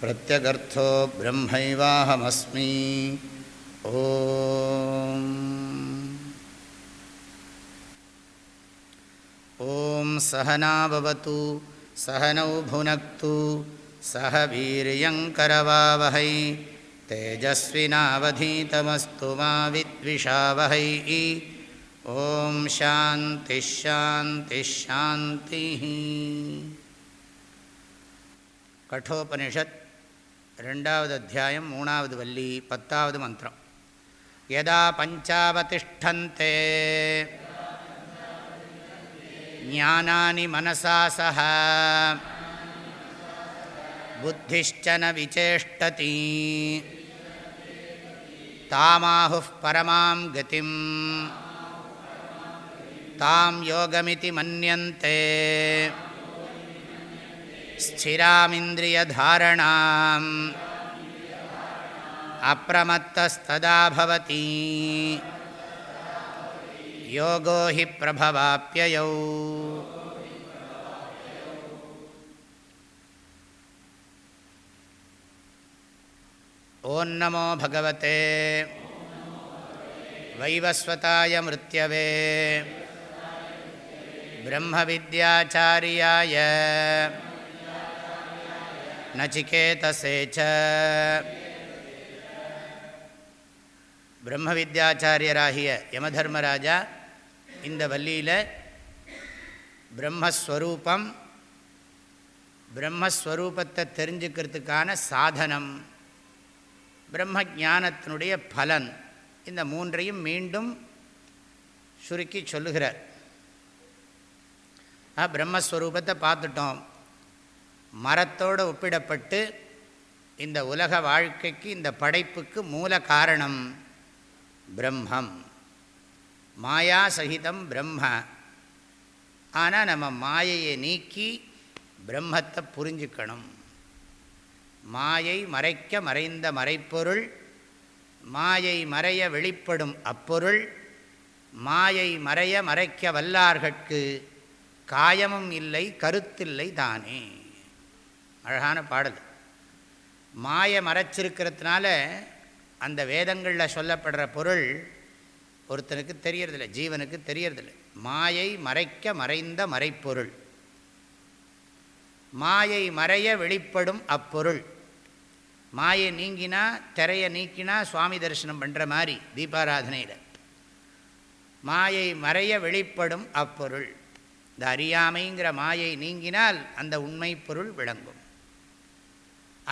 प्रत्यगर्थो ब्रह्मैवाहमस्मि ॐ ॐ सहना भवतु सहनौ भुनक्तु सह वीर्यङ्करवावहै तेजस्विनावधीतमस्तु मा विद्विषावहैः ॐ शान्तिश्शान्तिश्शान्तिः कठोपनिषत् ரெண்டாவது அத்தியாயம் மூணாவது வள்ளி பத்தாவது மந்திரம். யதா பஞ்சாவதிஷ்டந்தே. ஞானானி மனசா சக புத்திஷ்சன விசேஷ்டதி. தாமாஹு பரமாம் கதிம். தாம் யோகமிதி மன்னியந்தே स्थिरामिन्द्रियधारणाम् अप्रमत्तस्तदा भवति योगो हि प्रभवाप्ययौ ॐ नमो भगवते वैवस्वताय मृत्यवे ब्रह्मविद्याचार्याय நச்சிகேதசே பிரம்ம வித்யாச்சாரியராகிய யமதர்மராஜா இந்த வள்ளியில் பிரம்மஸ்வரூபம் பிரம்மஸ்வரூபத்தை தெரிஞ்சுக்கிறதுக்கான சாதனம் பிரம்ம ஜானத்தினுடைய பலன் இந்த மூன்றையும் மீண்டும் சுருக்கி சொல்லுகிறார். பிரம்மஸ்வரூபத்தை பார்த்துட்டோம். மரத்தோடு ஒப்பிடப்பட்டு இந்த உலக வாழ்க்கைக்கு இந்த படைப்புக்கு மூல காரணம் பிரம்மம். மாயா சகிதம் பிரம்ம. ஆனால் நம்ம மாயையை நீக்கி பிரம்மத்தை புரிஞ்சுக்கணும். மாயை மறைக்க மறைந்த மறைப்பொருள் மாயை மறைய வெளிப்படும் அப்பொருள் மாயை மறைய மறைக்க வல்லார்கட்கு காயமும் இல்லை கருத்தில்லை தானே. அழகான பாடல். மாய மறைச்சிருக்கிறதுனால அந்த வேதங்களில் சொல்லப்படுற பொருள் ஒருத்தனுக்கு தெரியறதில்லை ஜீவனுக்கு தெரியறதில்லை. மாயை மறைக்க மறைந்த மறைப்பொருள். மாயை மறைய வெளிப்படும் அப்பொருள். மாயை நீங்கினா திரையை நீக்கினா சுவாமி தரிசனம் பண்ணுற மாதிரி தீபாராதனையில். மாயை மறைய வெளிப்படும் அப்பொருள். இந்த அறியாமைங்கிற மாயை நீங்கினால் அந்த உண்மை பொருள் விளங்கும்.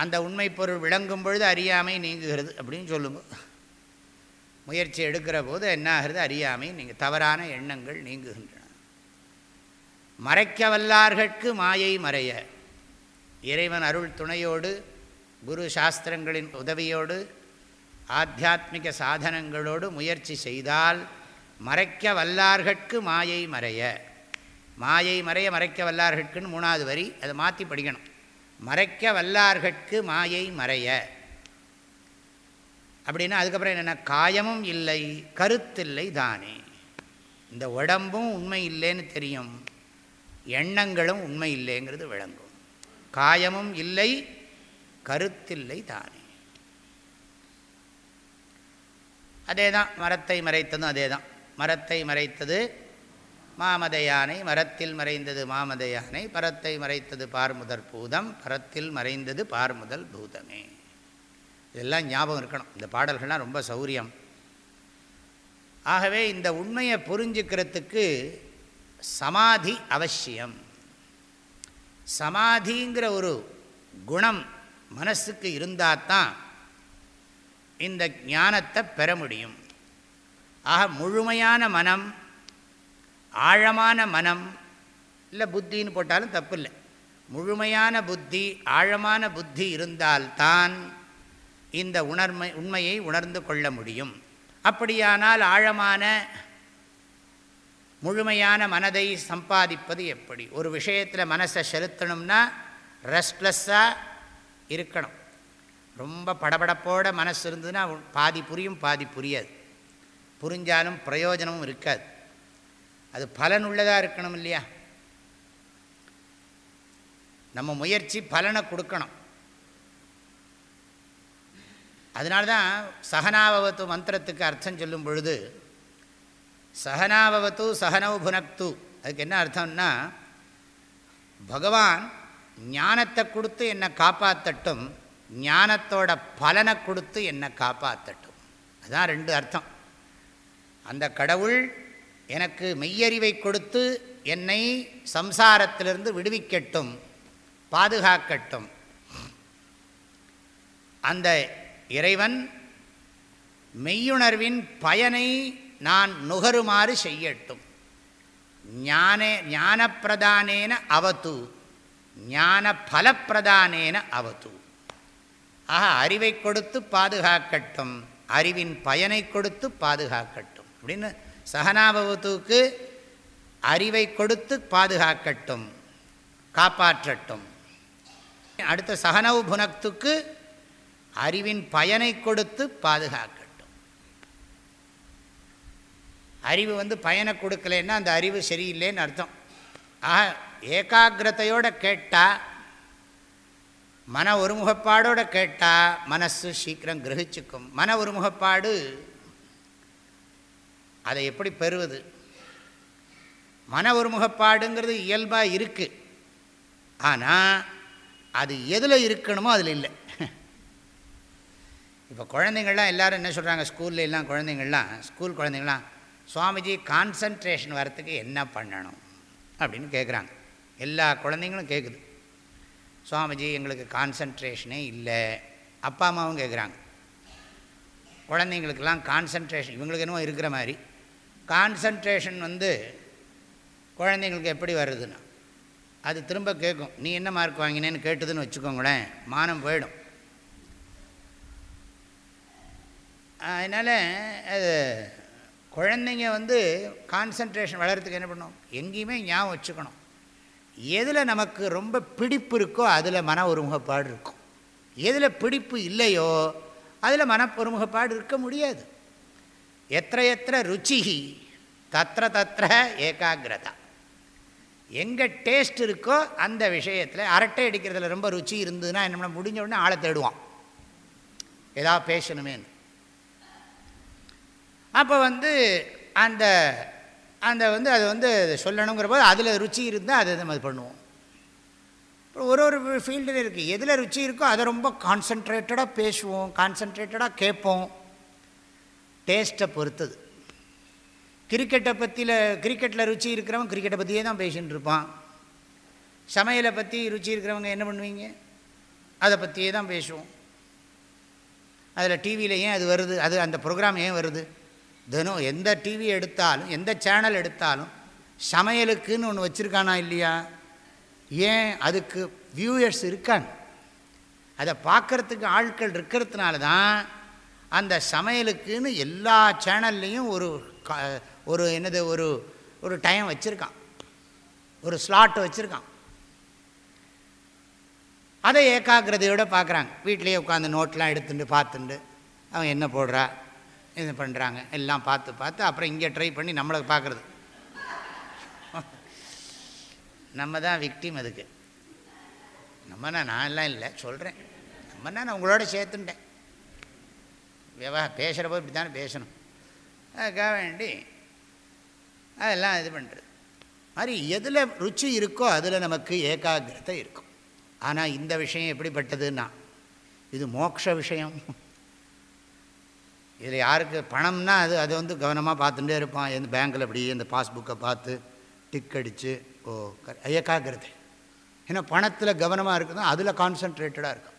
அந்த உண்மை பொருள் விளங்கும் பொழுது அறியாமை நீங்குகிறது அப்படின்னு சொல்லுங்க. முயற்சி எடுக்கிற போது என்ன ஆகிறது அறியாமை நீங்கள் தவறான எண்ணங்கள் நீங்குகின்றன. மறைக்க வல்லார்கட்கு மாயை மறைய. இறைவன் அருள் துணையோடு குரு சாஸ்திரங்களின் உதவியோடு ஆத்தியாத்மிக சாதனங்களோடு முயற்சி செய்தால் மறைக்க வல்லார்கட்கு மாயை மறைய. மாயை மறைய மறைக்க வல்லார்கட்குன்னு மூணாவது வரி அதை மாற்றி படிக்கணும். மறைக்க வல்லார்கட்கு மாயை மறைய. அப்படின்னா அதுக்கப்புறம் என்னென்னா காயமும் இல்லை கருத்தில்லை தானே. இந்த உடம்பும் உண்மை இல்லைன்னு தெரியும். எண்ணங்களும் உண்மை இல்லைங்கிறது விளங்கும். காயமும் இல்லை கருத்தில்லை தானே. அதே தான் மரத்தை மறைத்ததும் அதே தான் மரத்தை மறைத்தது மாமதையானை மரத்தில் மறைந்தது மாமதையானை பரத்தை மறைத்தது பார்முதற் பூதம் பரத்தில் மறைந்தது பார்முதல் பூதமே. இதெல்லாம் ஞாபகம் இருக்கணும். இந்த பாடல்கள்லாம் ரொம்ப சௌரியம். ஆகவே இந்த உண்மையை புரிஞ்சுக்கிறதுக்கு சமாதி அவசியம். சமாதிங்கிற ஒரு குணம் மனசுக்கு இருந்தால் தான் இந்த ஞானத்தை பெற முடியும். ஆக முழுமையான மனம் ஆழமான மனம் இல்லை புத்தின்னு போட்டாலும் தப்பு இல்லை முழுமையான புத்தி ஆழமான புத்தி இருந்தால்தான் இந்த உணர்மை உண்மையை உணர்ந்து கொள்ள முடியும். அப்படியானால் ஆழமான முழுமையான மனதை சம்பாதிப்பது எப்படி? ஒரு விஷயத்தில் மனசை செலுத்தணும்னா ரெஸ்ட்லெஸ்ஸாக இருக்கணும். ரொம்ப படபடப்போட மனசு இருந்ததுன்னா பாதி புரியும் பாதி புரியாது. புரிஞ்சாலும் பிரயோஜனமும் இருக்காது. அது பலனுள்ளதாக இருக்கணும் இல்லையா நம்ம முயற்சி பலனை கொடுக்கணும். அதனால தான் சகனாபவத்து மந்திரத்துக்கு அர்த்தம் சொல்லும் பொழுது சகனாபவத்து சகனவு புனக்து. அதுக்கு என்ன அர்த்தம்னா பகவான் ஞானத்தை கொடுத்து என்னை காப்பாற்றட்டும் ஞானத்தோட பலனை கொடுத்து என்னை காப்பாற்றட்டும் அதுதான் ரெண்டு அர்த்தம். அந்த கடவுள் எனக்கு மெய்யறிவை கொடுத்து என்னை சம்சாரத்திலிருந்து விடுவிக்கட்டும் பாதுகாக்கட்டும். அந்த இறைவன் மெய்யுணர்வின் பயனை நான் நுகருமாறு செய்யட்டும். ஞானே ஞானப்பிரதானேன அவத்து ஞான பலப்பிரதானேன அவத்து ஆக அறிவை கொடுத்து பாதுகாக்கட்டும். அறிவின் பயனை கொடுத்து பாதுகாக்கட்டும். அப்படின்னு சகனாபவத்துக்கு அறிவை கொடுத்து பாதுகாக்கட்டும் காப்பாற்றட்டும். அடுத்த சகனவு புனத்துக்கு அறிவின் பயனை கொடுத்து பாதுகாக்கட்டும். அறிவு வந்து பயனை கொடுக்கலன்னா அந்த அறிவு சரியில்லைன்னு அர்த்தம். ஆக ஏகாகிரதையோடு கேட்டால் மன ஒருமுகப்பாடோடு கேட்டால் மனசு சீக்கிரம் கிரகிச்சுக்கும். மன ஒருமுகப்பாடு அதை எப்படி பெறுவது? மன ஒருமுகப்பாடுங்கிறது இயல்பாக இருக்குது ஆனால் அது எதில் இருக்கணுமோ அதில் இல்லை. இப்போ குழந்தைங்கள்லாம் எல்லோரும் என்ன சொல்கிறாங்க ஸ்கூல்ல எல்லாம் குழந்தைங்கள்லாம் ஸ்கூல் குழந்தைங்கள்லாம் சுவாமிஜி கான்சன்ட்ரேஷன் வரத்துக்கு என்ன பண்ணணும்? அப்படின்னு கேட்குறாங்க எல்லா குழந்தைங்களும் கேட்குது சுவாமிஜி எங்களுக்கு கான்சன்ட்ரேஷனே இல்லை. அப்பா அம்மாவும் கேட்குறாங்க குழந்தைங்களுக்கெல்லாம் கான்சன்ட்ரேஷன் இவங்களுக்கு என்னவோ இருக்கிற மாதிரி. கான்சன்ட்ரேஷன் வந்து குழந்தைங்களுக்கு எப்படி வருதுன்னா அது திரும்ப கேட்கும் நீ என்ன மார்க் வாங்கினேன்னு கேட்டதுன்னு வச்சுக்கோங்களேன் மானம் போயிடும். அதனால் அது குழந்தைங்க வந்து கான்சன்ட்ரேஷன் வளர்கிறதுக்கு என்ன பண்ணும்? எங்கேயுமே ஞாபகம் வச்சுக்கணும். எதில் நமக்கு ரொம்ப பிடிப்பு இருக்கோ அதில் மன ஒருமுகப்பாடு இருக்கும். எதில் பிடிப்பு இல்லையோ அதில் மன ஒருமுகப்பாடு இருக்க முடியாது. எத்த எத்த ருச்சிகி தத்திர தத்திர ஏகாகிரதா. எங்கே டேஸ்ட் இருக்கோ அந்த விஷயத்தில் அரட்டை அடிக்கிறதுல ரொம்ப ருச்சி இருந்ததுன்னா என்ன முடிஞ்ச உடனே ஆளை தேடுவான். ஏதாவது பேசணுமேனு அப்போ வந்து அந்த அந்த வந்து அது வந்து சொல்லணுங்கிற போது அதில் ருச்சி இருந்தால் அதை நம்ம பண்ணுவோம். இப்போ ஒரு ஒரு ஃபீல்டில் இருக்குது எதில் ருச்சி இருக்கோ அதை ரொம்ப கான்சன்ட்ரேட்டடாக பேசுவோம் கான்சன்ட்ரேட்டடாக கேட்போம். டேஸ்ட்டை பொறுத்தது. கிரிக்கெட்டை பற்றியில் கிரிக்கெட்டில் ருச்சி இருக்கிறவன் கிரிக்கெட்டை பற்றியே தான் பேசின்னு இருப்பான். சமையலை பற்றி ருச்சி இருக்கிறவங்க என்ன பண்ணுவீங்க? அதை பற்றியே தான் பேசுவோம். அதில் டிவியில் ஏன் அது வருது? அது அந்த ப்ரோக்ராம் ஏன் வருது? தினம் எந்த டிவி எடுத்தாலும் எந்த சேனல் எடுத்தாலும் சமையலுக்குன்னு ஒன்று வச்சுருக்கானா இல்லையா? ஏன் அதுக்கு வியூயர்ஸ் இருக்காங்க? அதை பார்க்குறதுக்கு ஆட்கள் இருக்கிறதுனால தான் அந்த சமையலுக்குன்னு எல்லா சேனல்லையும் ஒரு ஒரு என்னது ஒரு ஒரு டைம் வச்சுருக்கான். ஒரு ஸ்லாட் வச்சுருக்கான். அதை ஏகாகிரதையோடு பார்க்குறாங்க வீட்லேயே உட்காந்து நோட்லாம் எடுத்துட்டு பார்த்துட்டு அவன் என்ன போடுறா? இது பண்ணுறாங்க எல்லாம் பார்த்து பார்த்து அப்புறம் இங்கே ட்ரை பண்ணி நம்மளை பார்க்குறது நம்ம தான் விக்டிம் அதுக்கு. நம்மனா நான் எல்லாம் இல்லை சொல்கிறேன் நம்மனா நான் உங்களோட சேர்த்துட்டேன் விவா பேசுகிற போது இப்படி தானே பேசணும். அதுக்காக வேண்டி அதெல்லாம் இது பண்ணுறது மாதிரி எதில் ருச்சி இருக்கோ அதில் நமக்கு ஏகாகிரதை இருக்கும். ஆனால் இந்த விஷயம் எப்படிப்பட்டதுன்னா இது மோக்ஷ விஷயம். இதில் யாருக்கு பணம்னா அது அது வந்து கவனமாக பார்த்துட்டே இருப்பான். எந்த பேங்க்கில் அப்படி இந்த பாஸ்புக்கை பார்த்து டிக் அடித்து ஓ ஏகாகிரதை. ஏன்னா பணத்தில் கவனமாக இருக்குதுன்னா அதில் கான்சன்ட்ரேட்டடாக இருக்கும்.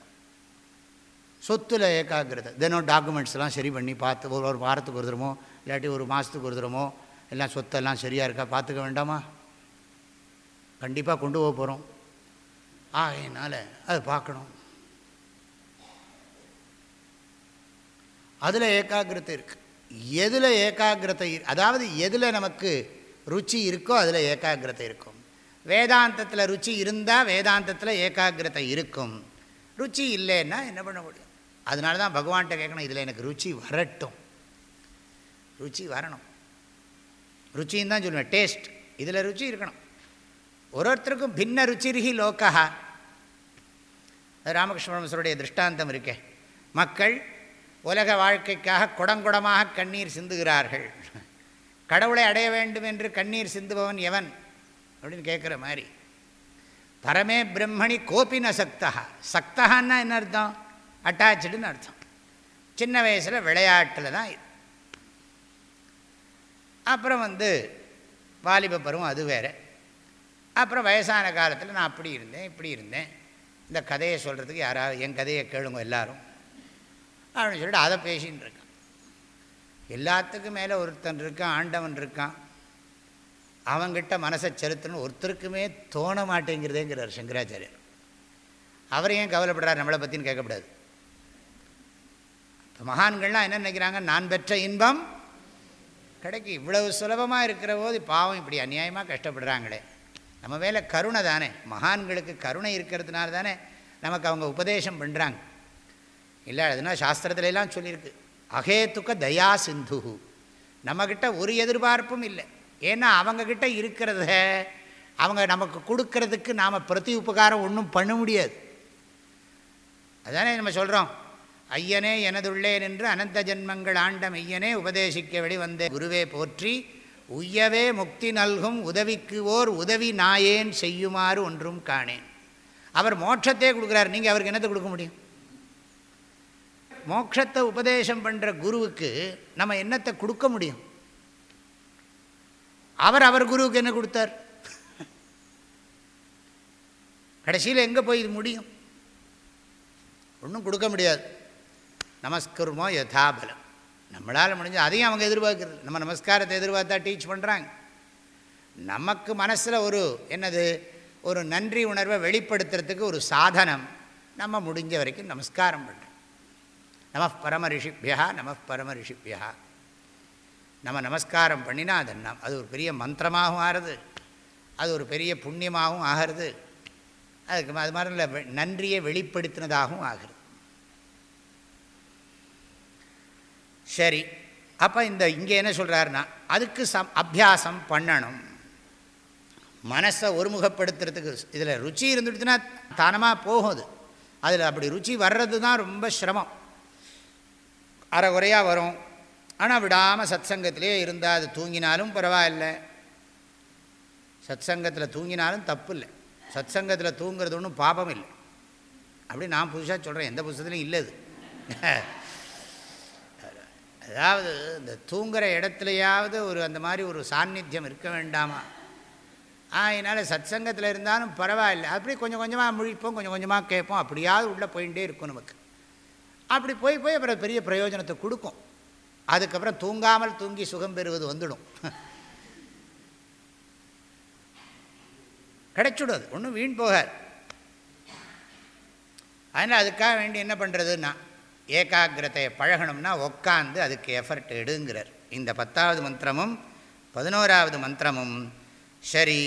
சொத்தில் ஏகாகிரதை. தினம் டாக்குமெண்ட்ஸ்லாம் சரி பண்ணி பார்த்து ஒரு ஒரு வாரத்துக்கு ஒரு தரமோ இல்லாட்டி ஒரு மாதத்துக்கு ஒரு தரமோ எல்லாம் சொத்தெல்லாம் சரியாக இருக்கா பார்த்துக்க வேண்டாமா? கண்டிப்பாக கொண்டு போக போகிறோம் ஆகையினால் அது பார்க்கணும். அதில் ஏகாகிரதை இருக்குது எதில் ஏகாகிரதை அதாவது எதில் நமக்கு ருச்சி இருக்கோ அதில் ஏகாகிரதை இருக்கும். வேதாந்தத்தில் ருச்சி இருந்தால் வேதாந்தத்தில் ஏகாகிரதை இருக்கும். ருச்சி இல்லைன்னா என்ன பண்ண முடியும்? அதனால தான் பகவான்கிட்ட கேட்கணும் இதில் எனக்கு ருச்சி வரட்டும். ருச்சி வரணும். ருச்சின்னு தான் சொல்லுவேன் டேஸ்ட். இதில் ருச்சி இருக்கணும். ஒரு ஒருத்தருக்கும் பின்ன ருச்சிருகி லோக்கா ராமகிருஷ்ணபரமசருடைய திருஷ்டாந்தம் இருக்கே. மக்கள் உலக வாழ்க்கைக்காக குடங்குடமாக கண்ணீர் சிந்துகிறார்கள். கடவுளை அடைய வேண்டும் என்று கண்ணீர் சிந்துபவன் எவன்? அப்படின்னு கேட்குற மாதிரி. பரமே பிரம்மணி கோபின சக்தா சக்தகான்னா என்ன அர்த்தம்? அட்டாச்சுடுன்னு அர்த்தம். சின்ன வயசில் விளையாட்டில் தான் அப்புறம் வந்து வாலிப பருவம் அது வேறு. அப்புறம் வயசான காலத்தில் நான் அப்படி இருந்தேன் இப்படி இருந்தேன். இந்த கதையை சொல்கிறதுக்கு யாராவது என் கதையை கேளுங்க எல்லாரும். அப்படின்னு சொல்லிட்டு அதை பேசின்னு இருக்கான். எல்லாத்துக்கும் மேலே ஒருத்தன் இருக்கான் ஆண்டவன் இருக்கான். அவங்கிட்ட மனசை செலுத்தணும் ஒருத்தருக்குமே தோண மாட்டேங்கிறதேங்கிறார் சங்கராச்சாரியர். அவர் ஏன் கவலைப்படுறார்? நம்மளை பற்றின்னு கேட்கக்கூடாது. இப்போ மகான்கள்லாம் என்ன நினைக்கிறாங்க? நான் பெற்ற இன்பம் கிடைக்கு. இவ்வளவு சுலபமாக இருக்கிற போது பாவம் இப்படி அநியாயமாக கஷ்டப்படுறாங்களே. நம்ம மேலே கருணை தானே. மகான்களுக்கு கருணை இருக்கிறதுனால தானே நமக்கு அவங்க உபதேசம் பண்ணுறாங்க இல்லை அதுனா சாஸ்திரத்துலலாம் சொல்லியிருக்கு. அகேத்துக்க தயா சிந்து நம்மக்கிட்ட ஒரு எதிர்பார்ப்பும் இல்லை. ஏன்னா அவங்கக்கிட்ட இருக்கிறத அவங்க நமக்கு கொடுக்கறதுக்கு நாம் பிரதி உபகாரம் ஒன்றும் பண்ண முடியாது. அதானே நம்ம சொல்கிறோம் ஐயனே எனதுள்ளே நின்று அனந்த ஜென்மங்கள் ஆண்ட ஐயனே உபதேசிக்க வெளிவந்த. குருவே போற்றி உய்யவே முக்தி நல்கும் உதவிக்கு ஓர் உதவி நாயேன் செய்யுமாறு ஒன்றும் காணேன். அவர் மோட்சத்தே கொடுக்குறார் நீங்கள் அவருக்கு என்னத்தை கொடுக்க முடியும்? மோட்சத்தை உபதேசம் பண்ணுற குருவுக்கு நம்ம என்னத்தை கொடுக்க முடியும்? அவர் அவர் குருவுக்கு என்ன கொடுத்தார்? கடைசியில் எங்கே போய் இது முடியும்? ஒன்றும் கொடுக்க முடியாது. நமஸ்கருமோ யதாபலம் நம்மளால் முடிஞ்சு அதையும் அவங்க எதிர்பார்க்குறது. நம்ம நமஸ்காரத்தை எதிர்பார்த்தா டீச் பண்ணுறாங்க நமக்கு மனசில் ஒரு என்னது ஒரு நன்றி உணர்வை வெளிப்படுத்துறதுக்கு ஒரு சாதனம். நம்ம முடிஞ்ச வரைக்கும் நமஸ்காரம் பண்ணுறோம் நம பரம ரிஷிப்பியா நம பரம ரிஷிப்பியா நம்ம நமஸ்காரம் பண்ணினா அது நம் அது ஒரு பெரிய மந்திரமாகவும் ஆறுது. அது ஒரு பெரிய புண்ணியமாகவும் ஆகிறது. அதுக்கு அது மாதிரி இல்லை நன்றியை வெளிப்படுத்தினதாகவும் ஆகிறது சரி அப்போ இந்த இங்கே என்ன சொல்கிறாருன்னா அதுக்கு சம் அபியாசம் பண்ணணும். மனசை ஒருமுகப்படுத்துறதுக்கு இதில் ருச்சி இருந்துட்டுனா தானமாக போகுது. அதில் அப்படி ருச்சி வர்றது தான் ரொம்ப சிரமம். அரை குறையாக வரும். ஆனால் விடாமல் சத் சங்கத்திலே இருந்தால் அது தூங்கினாலும் பரவாயில்லை. சத் சங்கத்தில் தூங்கினாலும் தப்பு இல்லை சத் சங்கத்தில் தூங்குறது ஒன்றும் பாபம் இல்லை. அப்படி நான் புதுசாக சொல்கிறேன் எந்த புதுசத்துலையும் இல்லை அது. அதாவது இந்த தூங்குகிற இடத்துலையாவது ஒரு அந்த மாதிரி ஒரு சாநித்தியம் இருக்க வேண்டாமா? அதனால் சத் சங்கத்தில் இருந்தாலும் பரவாயில்லை. அப்படி கொஞ்சம் கொஞ்சமாக முழிப்போம் கொஞ்சம் கொஞ்சமாக கேட்போம். அப்படியாவது உள்ளே போயிட்டே இருக்கும் நமக்கு. அப்படி போய் போய் அப்புறம் பெரிய பிரயோஜனத்தை கொடுக்கும். அதுக்கப்புறம் தூங்காமல் தூங்கி சுகம் பெறுவது வந்துடும். கிடைச்சுடும் ஒன்றும் வீண் போகாது. அதனால் அதுக்காக வேண்டி என்ன பண்ணுறதுன்னா ஏகாகிரதையை பழகணும்னா உட்காந்து அதுக்கு எஃபர்ட் எடுங்கிறார். இந்த பத்தாவது மந்திரமும் பதினோராவது மந்திரமும் சரி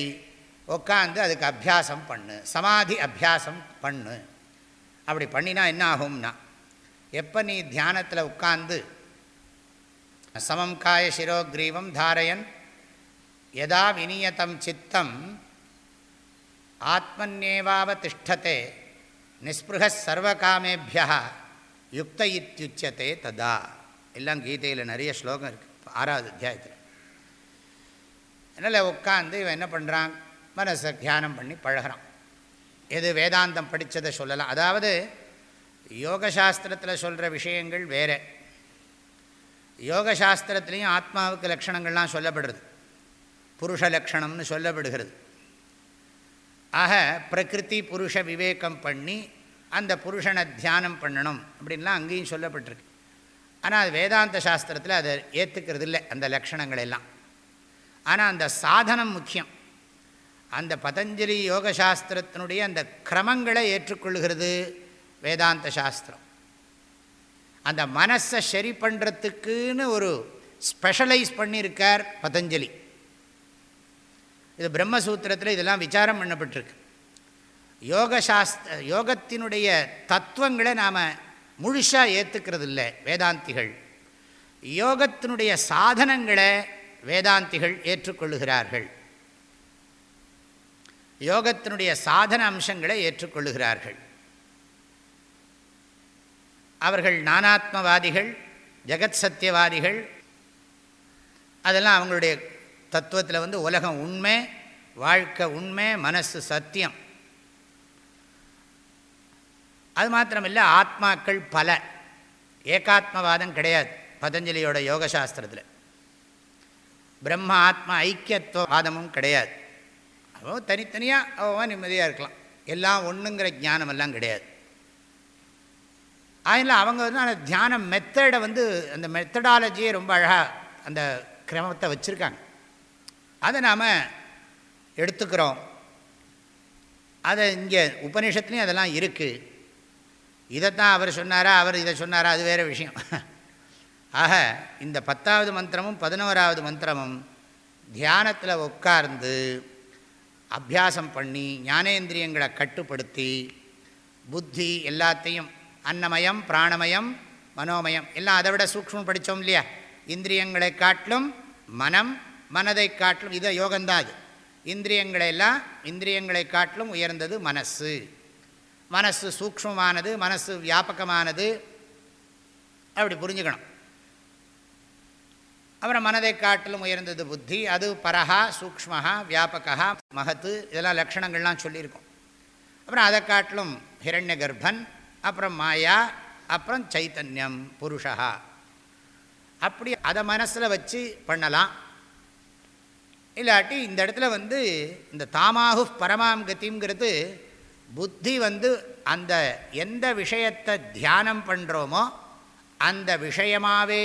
உட்காந்து அதுக்கு அபியாசம் பண்ணு சமாதி அபியாசம் பண்ணு. அப்படி பண்ணினா என்ன ஆகும்னா எப்போ நீ தியானத்தில் உட்காந்து சமம் காய சிரோக்ரீவம் தாரயன் யதா விநியதம் சித்தம் ஆத்மன்யேவாவ திஷ்டத்தை நிஸ்பிருக சர்வகாமேபியா யுக்த இத்தியுச்சதே ததா. எல்லாம் கீதையில் நிறைய ஸ்லோகம் இருக்குது ஆறாவது அத்தியாயத்தில். அதனால் உட்காந்து இவன் என்ன பண்ணுறான் மனசை தியானம் பண்ணி பழகிறான். எது வேதாந்தம் படித்ததை சொல்லலாம். அதாவது யோகசாஸ்திரத்தில் சொல்கிற விஷயங்கள் வேறு. யோகசாஸ்திரத்துலேயும் ஆத்மாவுக்கு லக்ஷணங்கள்லாம் சொல்லப்படுறது. புருஷ லக்ஷணம்னு சொல்லப்படுகிறது. ஆக பிரகிருதி புருஷ விவேகம் பண்ணி அந்த புருஷனை தியானம் பண்ணணும் அப்படின்லாம் அங்கேயும் சொல்லப்பட்டிருக்கு. ஆனால் அது வேதாந்த சாஸ்திரத்தில் அதை ஏற்றுக்கிறது இல்லை அந்த லக்ஷணங்கள் எல்லாம் ஆனால் அந்த சாதனம் முக்கியம். அந்த பதஞ்சலி யோக சாஸ்திரத்தினுடைய அந்த கிரமங்களை ஏற்றுக்கொள்கிறது வேதாந்த சாஸ்திரம். அந்த மனசை சரி பண்ணுறதுக்குன்னு ஒரு ஸ்பெஷலைஸ் பண்ணியிருக்கார் பதஞ்சலி. இது பிரம்மசூத்திரத்தில் இதெல்லாம் விசாரம் பண்ணப்பட்டிருக்கு. யோக சாஸ்திர யோகத்தினுடைய தத்துவங்களை நாம் முழுசாக ஏற்றுக்கிறது இல்லை வேதாந்திகள். யோகத்தினுடைய சாதனங்களை வேதாந்திகள் ஏற்றுக்கொள்ளுகிறார்கள். யோகத்தினுடைய சாதன அம்சங்களை ஏற்றுக்கொள்ளுகிறார்கள். அவர்கள் நானாத்மவாதிகள் ஜெகத் சத்தியவாதிகள் அதெல்லாம் அவங்களுடைய தத்துவத்தில் வந்து உலகம் உண்மை வாழ்க்கை உண்மை மனசு சத்தியம். அது மாத்திரமில்லை ஆத்மாக்கள் பல. ஏகாத்மவாதம் கிடையாது பதஞ்சலியோட யோகசாஸ்திரத்தில். பிரம்ம ஆத்மா ஐக்கியத்துவவாதமும் கிடையாது. அவன் தனித்தனியாக அவன் நிம்மதியாக இருக்கலாம். எல்லாம் ஒன்றுங்கிற ஞானமெல்லாம் கிடையாது. அதனால் அவங்க வந்து அந்த தியான மெத்தடை வந்து அந்த மெத்தடாலஜியை ரொம்ப அழகாக அந்த கிரமத்தை வச்சுருக்காங்க. அதை நாம் எடுத்துக்கிறோம். அதை இங்கே உபநிஷத்துலேயும் அதெல்லாம் இருக்குது இதைத்தான் அவர் சொன்னாரா அவர் இதை சொன்னாரா அது வேறு விஷயம். ஆக இந்த பத்தாவது மந்திரமும் பதினோராவது மந்திரமும் தியானத்தில் உட்கார்ந்து அபியாசம் பண்ணி ஞானேந்திரியங்களை கட்டுப்படுத்தி புத்தி எல்லாத்தையும் அன்னமயம் பிராணமயம் மனோமயம் எல்லாம் அதை விட சூக்ஷ்மம் படித்தோம் இல்லையா? இந்திரியங்களை காட்டிலும் மனம் மனதை காட்டிலும் இதை யோகந்தான் அது. இந்திரியங்களை எல்லாம் இந்திரியங்களை காட்டிலும் உயர்ந்தது மனசு. மனசு சூக்ஷ்மமானது மனசு வியாபகமானது. அப்படி புரிஞ்சுக்கணும். அப்புறம் மனதை காட்டிலும் உயர்ந்தது புத்தி அது பரஹா சூக்ஷ்மஹா வியாபகா மகத்து இதெல்லாம் லக்ஷணங்கள்லாம் சொல்லியிருக்கோம். அப்புறம் அதை காட்டிலும் ஹிரண்ய கர்ப்பன் அப்புறம் மாயா அப்புறம் சைத்தன்யம் புருஷா அப்படி அதை மனசில் வச்சு பண்ணலாம். இல்லாட்டி இந்த இடத்துல வந்து இந்த தாமாகு பரமாம் கத்திங்கிறது புத்தி வந்து அந்த எந்த விஷயத்தை தியானம் பண்ணுறோமோ அந்த விஷயமாகவே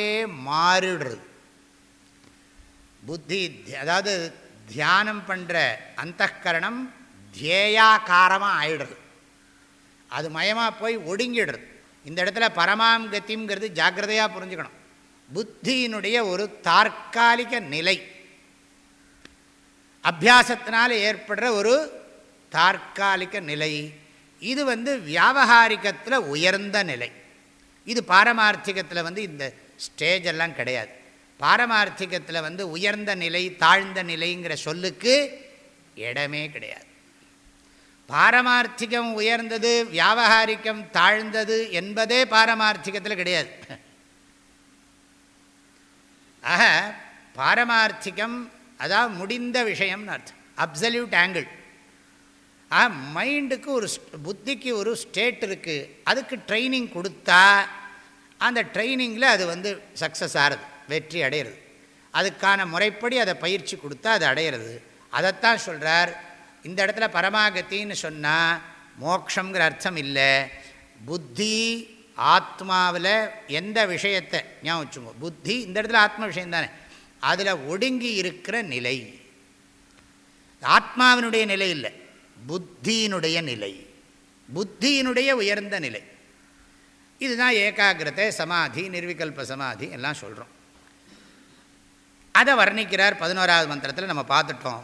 மாறிடுறது. புத்தி அதாவது தியானம் பண்ணுற அந்தகரணம் தியேயாக்காரமாக ஆயிடுறது. அது மயமாக போய் ஒடுங்கிடுறது. இந்த இடத்துல பரமாம் கத்திங்கிறது ஜாக்கிரதையாக புரிஞ்சுக்கணும். புத்தியினுடைய ஒரு தற்காலிக நிலை. அபியாசத்தினால் ஏற்படுற ஒரு தற்காலிக நிலை. இது வந்து வியாபகாரிகத்தில் உயர்ந்த நிலை. இது பாரமார்த்திகத்தில் வந்து இந்த ஸ்டேஜ் எல்லாம் கிடையாது. பாரமார்த்திகத்தில் வந்து உயர்ந்த நிலை தாழ்ந்த நிலைங்கிற சொல்லுக்கு இடமே கிடையாது. பாரமார்த்திகம் உயர்ந்தது வியாபகாரிக்கம் தாழ்ந்தது என்பதே பாரமார்த்திகத்தில் கிடையாது. ஆக பாரமார்த்திகம் அதாவது முடிந்த விஷயம்னு அர்த்தம். அப்சல்யூட் ஆங்கிள் ஆ மைண்டுக்கு ஒரு புத்திக்கு ஒரு ஸ்டேட் இருக்குது அதுக்கு ட்ரைனிங் கொடுத்தா அந்த ட்ரைனிங்கில் அது வந்து சக்ஸஸ் ஆகிறது வெற்றி அடையிறது. அதுக்கான முறைப்படி அதை பயிற்சி கொடுத்தா அது அடையிறது. அதைத்தான் சொல்கிறார் இந்த இடத்துல பரமாகத்தின்னு சொன்னால் மோக்ஷங்கிற அர்த்தம் இல்லை. புத்தி ஆத்மாவில் எந்த விஷயத்தை ஞாபகம் வச்சுங்க புத்தி இந்த இடத்துல ஆத்ம விஷயம் தானே அதில் ஒடுங்கி இருக்கிற நிலை. ஆத்மாவினுடைய நிலை இல்லை. புத்தியினுடைய நிலை. புத்தியினுடைய உயர்ந்த நிலை. இதுதான் ஏகாகிரதை சமாதி நிர்விகல்ப சமாதி எல்லாம் சொல்கிறோம் அதை வர்ணிக்கிறார் பதினோராவது மந்திரத்தில் நம்ம பார்த்துட்டோம்.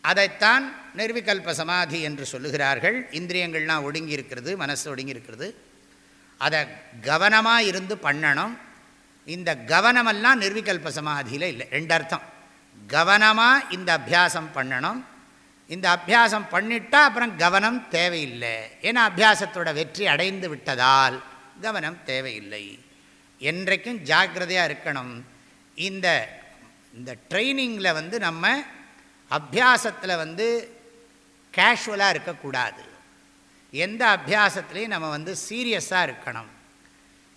அதைத்தான் நிர்விகல்ப சமாதி என்று சொல்லுகிறார்கள். இந்திரியங்கள்லாம் ஒடுங்கி இருக்கிறது மனசு ஒடுங்கி இருக்கிறது அதை கவனமாக இருந்து பண்ணணும். இந்த கவனமெல்லாம் நிர்விகல்ப சமாதியில் இல்லை. ரெண்டு அர்த்தம் கவனமாக இந்த அபியாசம் பண்ணணும். இந்த அபியாசம் பண்ணிட்டால் அப்புறம் கவனம் தேவையில்லை. ஏன்னா அபியாசத்தோட வெற்றி அடைந்து விட்டதால் கவனம் தேவையில்லை. என்றைக்கும் ஜாக்கிரதையாக இருக்கணும். இந்த இந்த ட்ரைனிங்கில் வந்து நம்ம அபியாசத்தில் வந்து கேஷுவலாக இருக்கக்கூடாது. எந்த அபியாசத்துலேயும் நம்ம வந்து சீரியஸாக இருக்கணும்.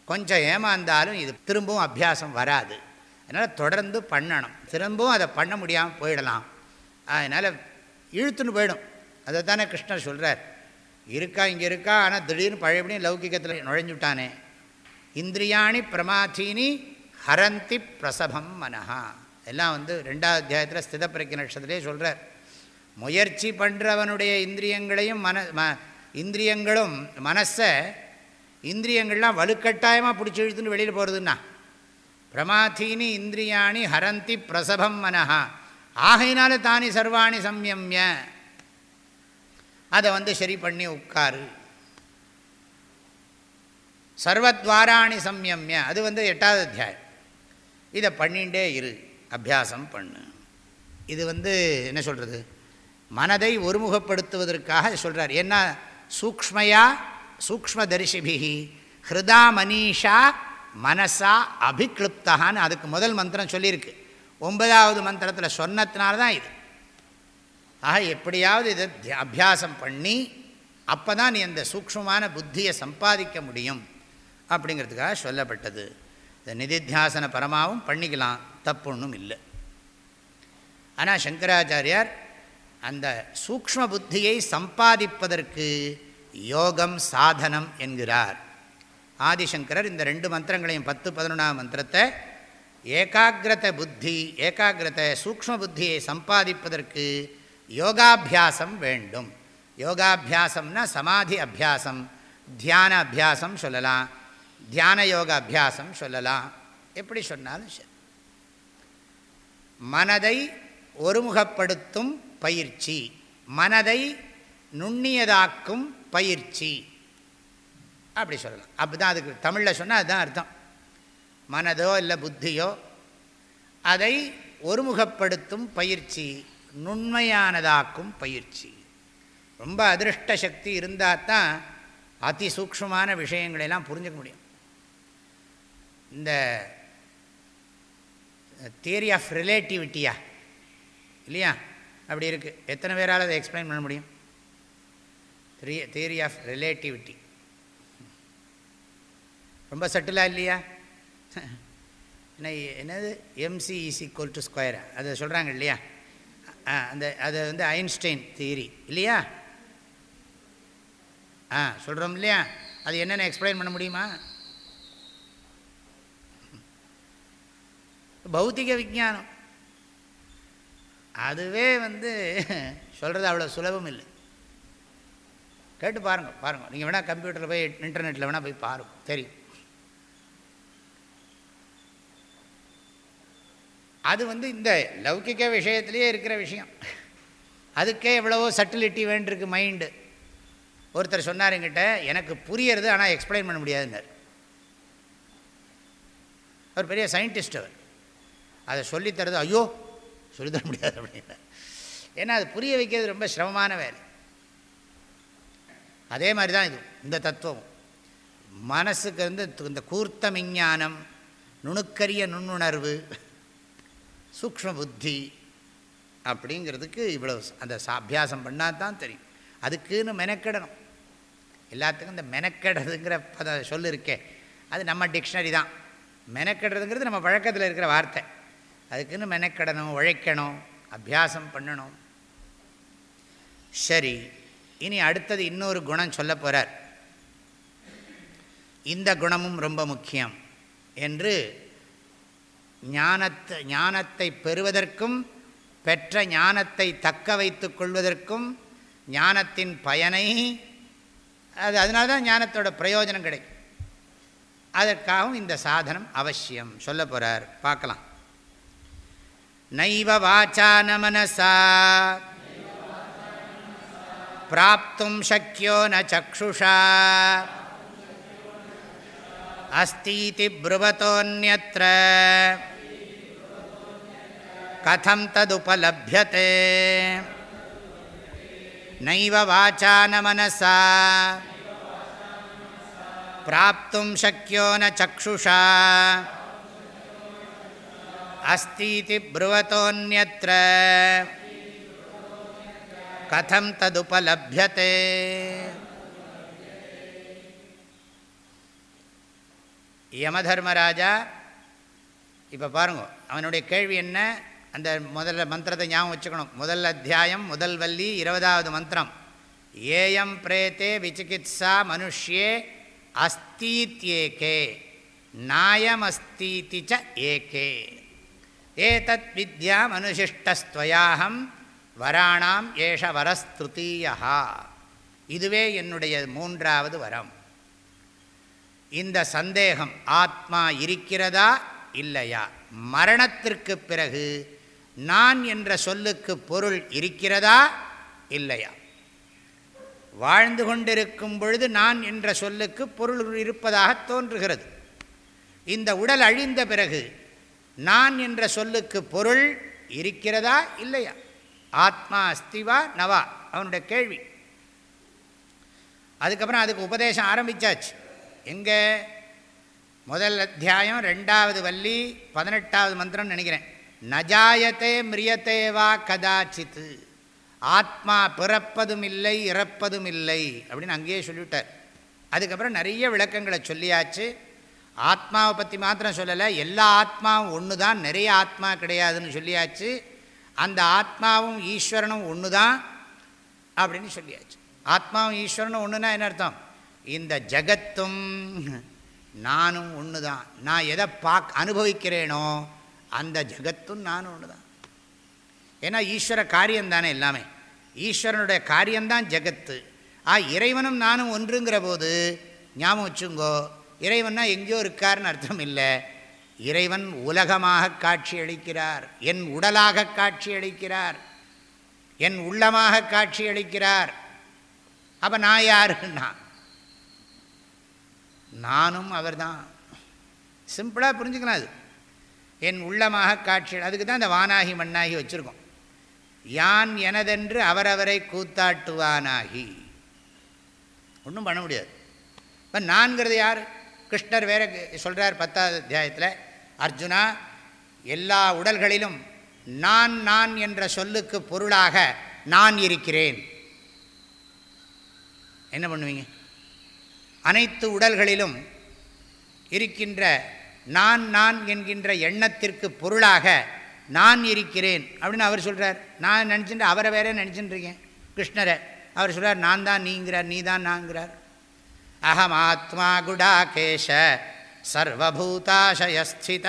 கொஞ்சம் ஏமாந்தாலும் இது திரும்பவும் அபியாசம் வராது. அதனால் தொடர்ந்து பண்ணணும். திரும்பவும் அதை பண்ண முடியாமல் போயிடலாம். அதனால் இழுத்துன்னு போயிடும். அதை தானே கிருஷ்ணர் சொல்கிறார் இருக்கா இங்கே இருக்கா ஆனால் திடீர்னு பழையபடியும் லௌகிகத்தில் நுழைஞ்சுட்டானே. இந்திரியாணி பிரமாதீனி ஹரந்தி பிரசபம் மனஹா. எல்லாம் வந்து ரெண்டாவது அத்தியாயத்தில் ஸ்தித நட்சத்திரத்திலே சொல்கிறார் முயற்சி பண்ணுறவனுடைய இந்திரியங்களையும் மன ம இந்திரியங்களும் மனசை இந்திரியங்கள்லாம் வலுக்கட்டாயமாக பிடிச்சி இழுத்துன்னு வெளியில் போகிறதுன்னா பிரமாதீனி இந்திரியாணி ஹரந்தி பிரசபம் மனஹா. ஆகையினால தானி சர்வாணி சம்யம்ய. அதை வந்து சரி பண்ணி உட்காரு. சர்வத்வாராணி சம்யம்ய. அது வந்து எட்டாவது அத்தியாயம். இதை பண்ணிகிட்டே இரு. அபியாசம் பண்ணு. இது வந்து என்ன சொல்கிறது மனதை ஒருமுகப்படுத்துவதற்காக சொல்கிறார் என்ன? சூக்ஷ்மையா? சூக்ம தரிசிபிகி ஹிருதா மனிஷா மனசா அபிக்ளுப்தகான்னு அதுக்கு முதல் மந்திரம் சொல்லியிருக்கு. ஒன்பதாவது மந்திரத்தில் சொன்னதுனால தான் இது. ஆக எப்படியாவது இதை அபியாசம் பண்ணி அப்போ தான் நீ அந்த சூக்ஷமான புத்தியை சம்பாதிக்க முடியும் அப்படிங்கிறதுக்காக சொல்லப்பட்டது. இந்த நிதித்தியாசன பரமாவும் பண்ணிக்கலாம் தப்பு ஒன்றும் இல்லை. ஆனால் சங்கராச்சாரியார் அந்த சூக்ம புத்தியை சம்பாதிப்பதற்கு யோகம் சாதனம் என்கிறார். ஆதிசங்கரர் இந்த ரெண்டு மந்திரங்களையும் பத்து பதினொன்றாம் மந்திரத்தை ஏகாகிரத புத்தி ஏகாகிரத சூக்ம புத்தியை சம்பாதிப்பதற்கு யோகாபியாசம் வேண்டும். யோகாபியாசம்னா சமாதி அபியாசம் தியான அபியாசம் சொல்லலாம் தியான யோக அபியாசம் சொல்லலாம். எப்படி சொன்னாலும் சரி. மனதை ஒருமுகப்படுத்தும் பயிற்சி மனதை நுண்ணியதாக்கும் பயிற்சி. அப்படி சொல்லலாம். அப்படி தான் அதுக்கு தமிழில் சொன்னால் அதுதான் அர்த்தம். மனதோ இல்லை புத்தியோ அதை ஒருமுகப்படுத்தும் பயிற்சி நுண்மையானதாக்கும் பயிற்சி. ரொம்ப அதிருஷ்ட சக்தி இருந்தால் தான் அதி சூக்ஷமான விஷயங்களெல்லாம் புரிஞ்சுக்க முடியும். இந்த தியரி ஆஃப் ரிலேட்டிவிட்டியா இல்லையா? அப்படி இருக்குது எத்தனை பேரால் அதை எக்ஸ்பிளைன் பண்ண முடியும்? தியரி ஆஃப் ரிலேட்டிவிட்டி ரொம்ப சட்டிலாக இல்லையா? என்ன என்னது? MC is equal to square அதை சொல்கிறாங்க இல்லையா? அந்த அது வந்து ஐன்ஸ்டைன் தியரி. இல்லையா? ஆ சொல்கிறோம் இல்லையா? அது என்னென்ன எக்ஸ்பிளைன் பண்ண முடியுமா? பௌத்திக விஜானம் அதுவே வந்து சொல்கிறது அவ்வளோ சுலபம் இல்லை. கேட்டு பாருங்கள் பாருங்கள் நீங்கள் வேணால் கம்ப்யூட்டரில் போய் இன்டர்நெட்டில் வேணால் போய் பாருங்கள் தெரியும். அது வந்து இந்த லௌகிக விஷயத்துலேயே இருக்கிற விஷயம். அதுக்கே எவ்வளவோ சட்டிலிட்டி வேண்டியிருக்கு மைண்டு ஒருத்தர் சொன்னார் என்கிட்ட எனக்கு புரியறது ஆனால் எக்ஸ்பிளைன் பண்ண முடியாதுன்னார். அவர் பெரிய சயின்டிஸ்ட் அவர். அதை சொல்லித்தரது ஐயோ சொல்லித்தர முடியாது அப்படின்னா ஏன்னா அது புரிய வைக்கிறது ரொம்ப சிரமமான வேலை. அதே மாதிரி தான் இது இந்த தத்துவம் மனசுக்கு வந்து இந்த கூர்த்த விஞ்ஞானம் நுணுக்கரிய நுண்ணுணர்வு சூக்ம புத்தி அப்படிங்கிறதுக்கு இவ்வளோ அந்த அபியாசம் பண்ணால் தான் தெரியும். அதுக்குன்னு மெனக்கெடணும். எல்லாத்துக்கும் இந்த மெனக்கெடுறதுங்கிற பத சொல் இருக்கே. அது நம்ம டிக்ஷனரி தான். மெனக்கெடுறதுங்கிறது நம்ம வழக்கத்தில் இருக்கிற வார்த்தை. அதுக்குன்னு மெனக்கெடணும் உழைக்கணும் அபியாசம் பண்ணணும். சரி இனி அடுத்தது இன்னொரு குணம் சொல்ல போகிறார் இந்த குணமும் ரொம்ப முக்கியம் என்று ஞானத்தை ஞானத்தை பெறுவதற்கும் பெற்ற ஞானத்தை தக்க வைத்து கொள்வதற்கும் ஞானத்தின் பயனை அது அதனால தான் ஞானத்தோட பிரயோஜனம் கிடைக்கும். அதற்காகவும் இந்த சாதனம் அவசியம். சொல்ல போகிறார் பார்க்கலாம். நைவ வாச்சா மனசா. பிராப்தும் சக்கியோ ந சக்ஷுஷா. அஸ்தீதி ப்ருவத்தோன்யத்ர கதம் ததுபலபியதே நைவ வாச்சா ந மனசா பிராப்தும் சக்கியோ ந சக்ஷுஷா அஸ்தீதி ப்ருவத்தோன்யத்ர கதம் ததுபலபியதே யமதர்மராஜா இப்போ பாருங்க அவனுடைய கேள்வி என்ன? அந்த முதல்ல மந்திரத்தை ஞாபகம் வச்சுக்கணும். முதல் அத்தியாயம் முதல் வள்ளி இருபதாவது மந்திரம். ஏயம் பிரேத்தே விசிகித்சா மனுஷ்யே அஸ்தீத்யேகே நாயமஸ்தீதி ச ஏகே. ஏதத் வித்யா மனுஷிஷ்டஸ்துவயாகம் வராணாம் ஏஷ வரஸ்திருத்தீயா இதுவே என்னுடைய மூன்றாவது வரம். இந்த சந்தேகம் ஆத்மா இருக்கிறதா இல்லையா? மரணத்திற்கு பிறகு நான் என்ற சொல்லுக்கு பொருள் இருக்கிறதா இல்லையா? வாழ்ந்து கொண்டிருக்கும் பொழுது நான் என்ற சொல்லுக்கு பொருள் இருப்பதாக தோன்றுகிறது. இந்த உடல் அழிந்த பிறகு நான் என்ற சொல்லுக்கு பொருள் இருக்கிறதா இல்லையா? ஆத்மா அஸ்திவா நவா அவனுடைய கேள்வி. அதுக்கப்புறம் அதுக்கு உபதேசம் ஆரம்பித்தாச்சு எங்கே? முதல் அத்தியாயம் ரெண்டாவது வள்ளி பதினெட்டாவது மந்திரம்னு நினைக்கிறேன். நஜாயத்தே மிரியத்தே வா கதாச்சித்து ஆத்மா பிறப்பதும் இல்லை இறப்பதும் இல்லை அப்படின்னு அங்கேயே சொல்லிவிட்டார். அதுக்கப்புறம் நிறைய விளக்கங்களை சொல்லியாச்சு. ஆத்மாவை பற்றி மாத்திரம் சொல்லலை எல்லா ஆத்மாவும் ஒன்று தான் நிறைய ஆத்மா கிடையாதுன்னு சொல்லியாச்சு. அந்த ஆத்மாவும் ஈஸ்வரனும் ஒன்று தான் அப்படின்னு சொல்லியாச்சு. ஆத்மாவும் ஈஸ்வரனும் ஒன்றுனா என்ன அர்த்தம்? இந்த ஜகத்தும் நானும் ஒன்று தான் நான் எதை பார்க்க அனுபவிக்கிறேனோ அந்த ஜகத்தும் நானும் ஒன்று தான் ஏன்னா ஈஸ்வர காரியம் தானே எல்லாமே. ஈஸ்வரனுடைய காரியம்தான் ஜகத்து. ஆ இறைவனும் நானும் ஒன்றுங்கிற போது ஞாபகம் வச்சுங்கோ இறைவன்னா எங்கேயோ இருக்கார்னு அர்த்தம் இல்லை. இறைவன் உலகமாக காட்சி அளிக்கிறார். என் உடலாக காட்சி அளிக்கிறார். என் உள்ளமாக காட்சி அளிக்கிறார். அப்போ நான் யாருன்னா? நானும் அவர்தான். சிம்பிளாக புரிஞ்சுக்கலாம் அது. என் உள்ளமாக காட்சி அதுக்கு தான் இந்த வானாகி மண்ணாகி வச்சுருக்கோம். யான் எனதென்று அவரவரை கூத்தாட்டுவானாகி. ஒன்றும் பண்ண முடியாது. இப்போ நான்கிறது யார்? கிருஷ்ணர் வேற சொல்கிறார் பத்தாவது அத்தியாயத்தில் அர்ஜுனா எல்லா உடல்களிலும் நான் நான் என்ற சொல்லுக்கு பொருளாக நான் இருக்கிறேன். என்ன பண்ணுவீங்க? அனைத்து உடல்களிலும் இருக்கின்ற நான் நான் என்கின்ற எண்ணத்திற்கு பொருளாக நான் இருக்கிறேன் அப்படின்னு அவர் சொல்கிறார் நான் நினச்சிட்டு அவரை வேற நினச்சிட்டுருக்கேன் கிருஷ்ணரை. அவர் சொல்கிறார் நான் தான் நீங்கிறார் நீ தான் நாங்கிறார். அகம் ஆத்மா குடாகேஷ சர்வபூதாசயஸ்தித.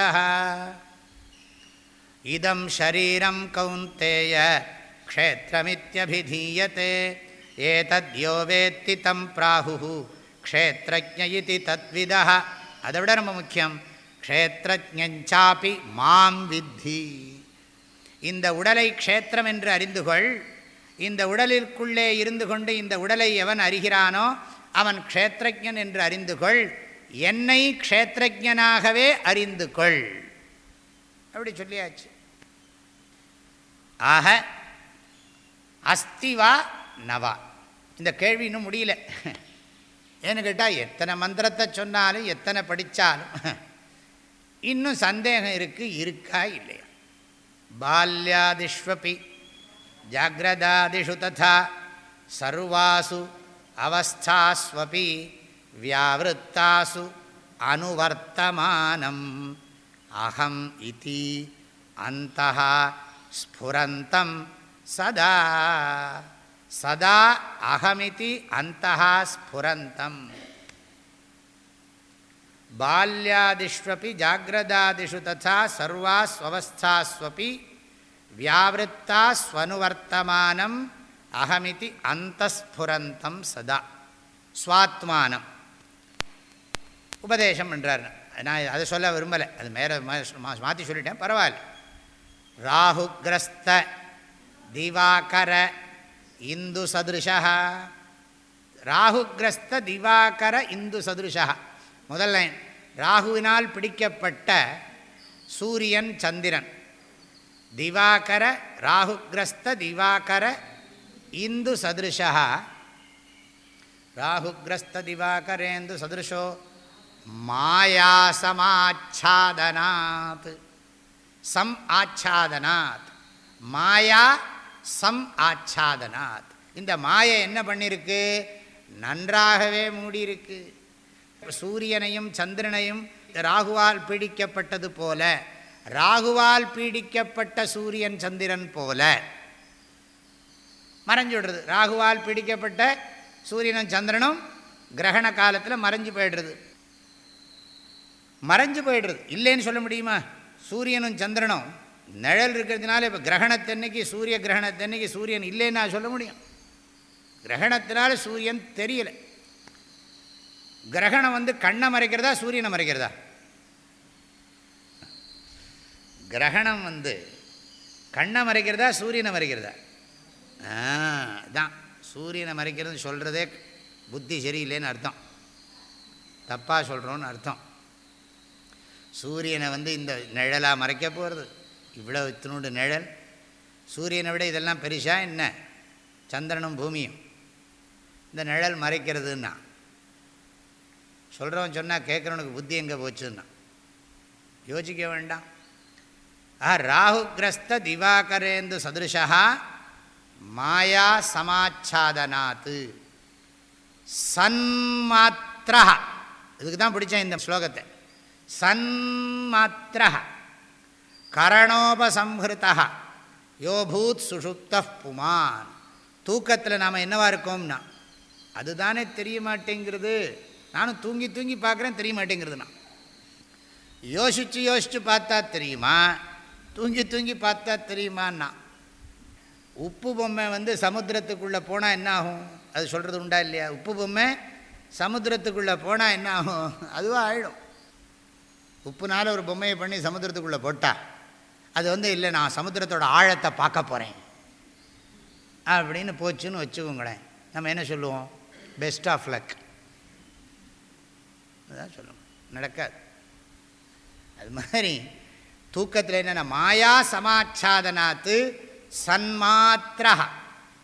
இதம் ஷரீரம் கௌந்தேய க்ஷேத்திரமித்யபிதீயத்தே ஏதத்யோ வேத்தி தம் பிராகு க்ஷேத்திரஜ இது தத்விதா அதை விட ரொம்ப முக்கியம். க்ஷேத்திரஜாப்பி மாம் வித்தி. இந்த உடலை க்ஷேத்திரம் என்று அறிந்து கொள் இந்த உடலிற்குள்ளே இருந்து கொண்டு இந்த உடலை எவன் அறிகிறானோ அவன் க்ஷேத்திரஜன் என்று அறிந்து கொள் என்னை க்ஷேத்திரஜனாகவே அறிந்து கொள் அப்படி சொல்லியாச்சு. ஆக அஸ்திவா நவா. இந்த கேள்வி இன்னும் முடியல. ஏன்னு கேட்டால் எத்தனை மந்திரத்தை சொன்னாலும் எத்தனை படித்தாலும் இன்னும் சந்தேகம் இருக்குது இருக்கா இல்லையா? பால்யாதிஷ்வபி ஜாகிரதாதிஷு ததா சர்வாசு அவஸ்தாஸ்வபி வியாவிருத்தாசு அனுவர்த்தமானம். அகம் இதி அந்த ஸ்புரந்தம் சதா. சதா அகமிதி அந்த ஸ்புரந்தம். பால்யாதிஷ்வபி ஜாகிரதாதிஷு ததா சர்வாஸ்வஸ்தாஸ்வபி வியாவிருத்தா ஸ்வனுவர்த்தமானம் அகமிதி அந்தஸ்புரந்தம் சதா. ஸ்வாத்மானம் உபதேசம் பண்ணுறார் நான் அதை சொல்ல விரும்பலை. அது மேலே மாற்றி சொல்லிட்டேன். பரவாயில்ல. ராகுகிரஸ்த திவாகர இந்து சதுருஷா ராகுகிரஸ்த திவாகர இந்து சதுருஷா முதல் லைன். ராகுவினால் பிடிக்கப்பட்ட சூரியன் சந்திரன். திவாகர ராகுகிரஸ்த திவாகர இந்து சதுருஷா ராகுகிரஸ்த திவாகரேந்து சதுருஷோ மாயாசமாச்சாதனாத். சம் ஆச்சாதனாத். மாயா சம் ஆச்சாதனாத். இந்த மாயை என்ன பண்ணியிருக்கு நன்றாகவே மூடியிருக்கு. சூரியனையும் சந்திரனையும் ராகுவால் பீடிக்கப்பட்டது போல ராகுவால் பீடிக்கப்பட்ட சூரியன் சந்திரன் போல. மறைஞ்சு விடுறது. ராகுவால் பீடிக்கப்பட்ட சூரியனும் சந்திரனும் கிரகண காலத்தில் மறைஞ்சு போயிடுறது. மறைஞ்சு போயிடுறது. இல்லைன்னு சொல்ல முடியுமா? சூரியனும் சந்திரனும் நிழல் இருக்கிறதுனால இப்போ கிரகணத்தன்னைக்கு சூரிய கிரகணத்தன்னைக்கு சூரியன் இல்லைன்னு நான் சொல்ல முடியும். கிரகணத்தினால சூரியன் தெரியலை. கிரகணம் வந்து கண்ணை மறைக்கிறதா சூரியனை மறைக்கிறதா? கிரகணம் வந்து கண்ணை மறைக்கிறதா சூரியனை மறைக்கிறதா? தான் சூரியனை மறைக்கிறது சொல்கிறதே புத்தி சரியில்லைன்னு அர்த்தம். தப்பாக சொல்கிறோன்னு அர்த்தம். சூரியனை வந்து இந்த நிழலாக மறைக்க போகிறது இவ்வளோ இத்தினோண்டு நிழல். சூரியனை விட இதெல்லாம் பெருசா என்ன? சந்திரனும் பூமியும். இந்த நிழல் மறைக்கிறதுன்னா. சொல்கிறவன் சொன்னால் கேட்குறவனுக்கு புத்தி எங்கே போச்சுன்னா. யோசிக்க வேண்டாம். ஆ ராகுகிரஸ்த திவாகரேந்து சதுருஷா மாயா சமாச்சாதனாத்து. சன்மாத்திரா இதுக்கு தான் பிடிச்சேன் இந்த ஸ்லோகத்தை. சன்மாத்திர கரணோபசம்ஹிருதா. யோபூத் சுஷுப்த புமான். தூக்கத்தில் நாம் என்னவா இருக்கோம்னா அதுதானே தெரிய மாட்டேங்கிறது நானும் தூங்கி தூங்கி பார்க்குறேன் தெரிய மாட்டேங்கிறது நான் யோசித்து யோசித்து பார்த்தா தெரியுமா? தூங்கி தூங்கி பார்த்தா தெரியுமான்னா உப்பு பொம்மை வந்து சமுத்திரத்துக்குள்ளே போனால் என்ன ஆகும் அது சொல்கிறது உண்டா இல்லையா? உப்பு பொம்மை சமுத்திரத்துக்குள்ளே போனால் என்ன ஆகும் அதுவாக ஆகிடும் உப்புனால ஒரு பொம்மையை பண்ணி சமுத்திரத்துக்குள்ளே போட்டால் அது வந்து இல்லை நான் சமுத்திரத்தோட ஆழத்தை பார்க்க போகிறேன் அப்படின்னு போச்சுன்னு வச்சுக்கோங்களேன். நம்ம என்ன சொல்லுவோம்? பெஸ்ட் ஆஃப் லக் அதான் சொல்லுவோம். நடக்காது. அது மாதிரி தூக்கத்தில் என்னென்னா மாயா சமாச்சாதனாத்து சன்மாத்திரா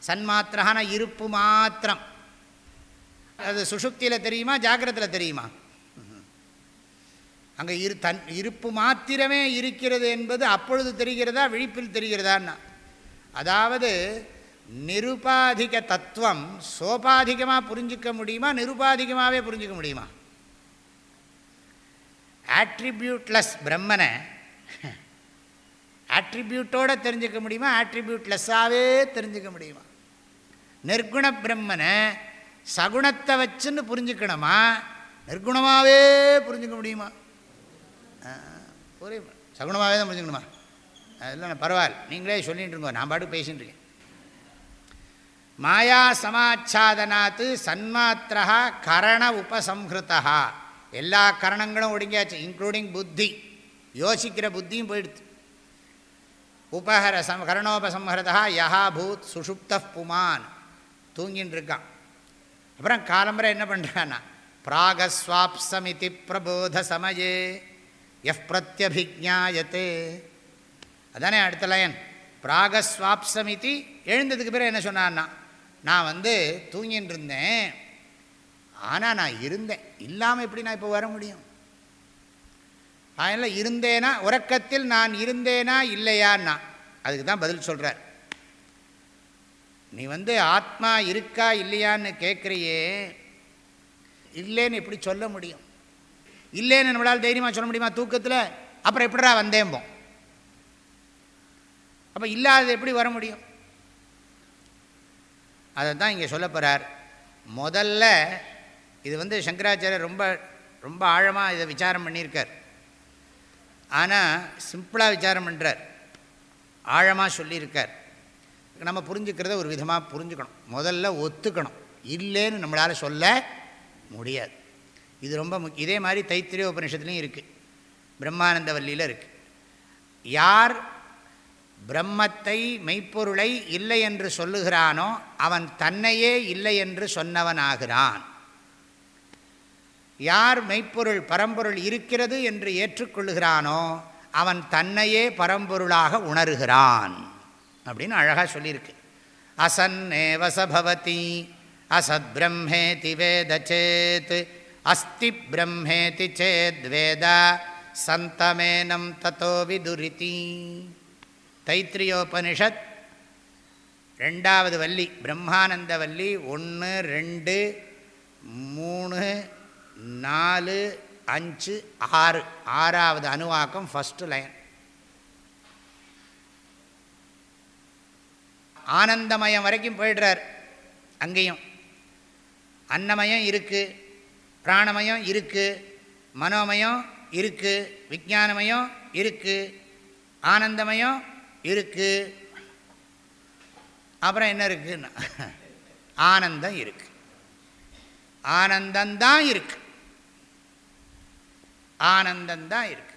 சன்மாத்திரஹான இருப்பு மாத்திரம். அது சுஷுப்தியில் தெரியுமா? ஜாக்கிரத்தில் தெரியுமா? அங்கே இரு தன் இருப்பு மாத்திரமே இருக்கிறது என்பது அப்பொழுது தெரிகிறதா விழிப்பில் தெரிகிறதான்னா? அதாவது நிருபாதிக தத்துவம் சோபாதிகமாக புரிஞ்சிக்க முடியுமா நிருபாதிகமாகவே புரிஞ்சிக்க முடியுமா? ஆட்ரிபியூட்லெஸ் பிரம்மனை ஆட்ரிபியூட்டோடு தெரிஞ்சுக்க முடியுமா ஆட்ரிபியூட்லெஸ்ஸாகவே தெரிஞ்சுக்க முடியுமா? நிர்குண பிரம்மனை சகுணத்தை வச்சுன்னு புரிஞ்சுக்கணுமா நிர்குணமாகவே புரிஞ்சுக்க முடியுமா? ஒரே சகுணமாகவே தான் முடிஞ்சுக்கணுமா அதெல்லாம் பரவாயில்ல. நீங்களே சொல்லிகிட்டு இருக்கோம் நான் பாட்டு பேசிகிட்டு இருக்கேன். மாயா சமாச்சாதனாத்து சன்மாத்திரா கரண உபசம்ஹிருத்தா எல்லா கரணங்களும் ஒடுங்கியாச்சு இன்க்ளூடிங் புத்தி. யோசிக்கிற புத்தியும் போயிடுது. உபஹர சம் கரணோபசம்ஹரதா யஹா பூத் சுஷுப்த புமான். தூங்கின்னு இருக்கான். அப்புறம் காலம்பரை என்ன பண்ணுறான்னா பிராகஸ்வாப்சமிதி பிரபோத சமயே எஃப் பிரத்யபிஜாயத்தே அதானே அடுத்த லயன் பிராகஸ்வாப்சமிதி எழுந்ததுக்கு பிறகு என்ன சொன்னான்னா நான் வந்து தூங்கின்னு இருந்தேன். ஆனால் நான் இருந்தேன். இல்லாமல் எப்படி நான் இப்போ வர முடியும்? அதனால் இருந்தேனா உறக்கத்தில் நான் இருந்தேனா இல்லையான்னா? அதுக்கு தான் பதில் சொல்கிறார் நீ வந்து ஆத்மா இருக்கா இல்லையான்னு கேட்குறியே இல்லைன்னு எப்படி சொல்ல முடியும்? இல்லைன்னு நம்மளால் தைரியமாக சொல்ல முடியுமா? தூக்கத்தில். அப்புறம் எப்படிடா வந்தேம்போம் அப்போ இல்லாதது எப்படி வர முடியும்? அதை தான் இங்கே சொல்ல போகிறார் முதல்ல இது வந்து சங்கராச்சாரியர் ரொம்ப ரொம்ப ஆழமாக இதை விசாரம் பண்ணியிருக்கார். ஆனால் சிம்பிளாக விசாரம் பண்ணுறார் ஆழமாக சொல்லியிருக்கார். நம்ம புரிஞ்சுக்கிறத ஒரு விதமாக புரிஞ்சுக்கணும். முதல்ல ஒத்துக்கணும். இல்லைன்னு நம்மளால் சொல்ல முடியாது. இது ரொம்ப முக்கிய இதே மாதிரி தைத்திரிய உபனிஷத்துலேயும் இருக்குது பிரம்மானந்த வல்லியில் இருக்குது யார் பிரம்மத்தை மெய்ப்பொருளை இல்லை என்று சொல்லுகிறானோ அவன் தன்னையே இல்லை என்று சொன்னவனாகிறான். யார் மெய்ப்பொருள் பரம்பொருள் இருக்கிறது என்று ஏற்றுக்கொள்ளுகிறானோ அவன் தன்னையே பரம்பொருளாக உணர்கிறான். அப்படின்னு அழகாக சொல்லியிருக்கு. அசன்னேவசபவதி அசத் பிரம்மேதி வேத அஸ்தி பிரம்மேதி சேத் சந்தமேனம் தத்தோ விதுரிதி. தைத்திரியோபனிஷத் ரெண்டாவது வள்ளி பிரம்மானந்த வள்ளி ஒன்று ரெண்டு மூணு நாலு அஞ்சு ஆறு. ஆறாவது அணுவாக்கம் ஃபஸ்ட்டு லைன் ஆனந்தமயம் வரைக்கும் போயிடுறார். அங்கேயும். அன்னமயம் இருக்குது பிராணமயம் இருக்குது மனோமயம் இருக்குது விஜானமயம் இருக்குது ஆனந்தமயம் இருக்குது அப்புறம் என்ன இருக்குன்னா ஆனந்தம் இருக்குது ஆனந்தந்தான் இருக்கு. ஆனந்தந்தான் இருக்கு.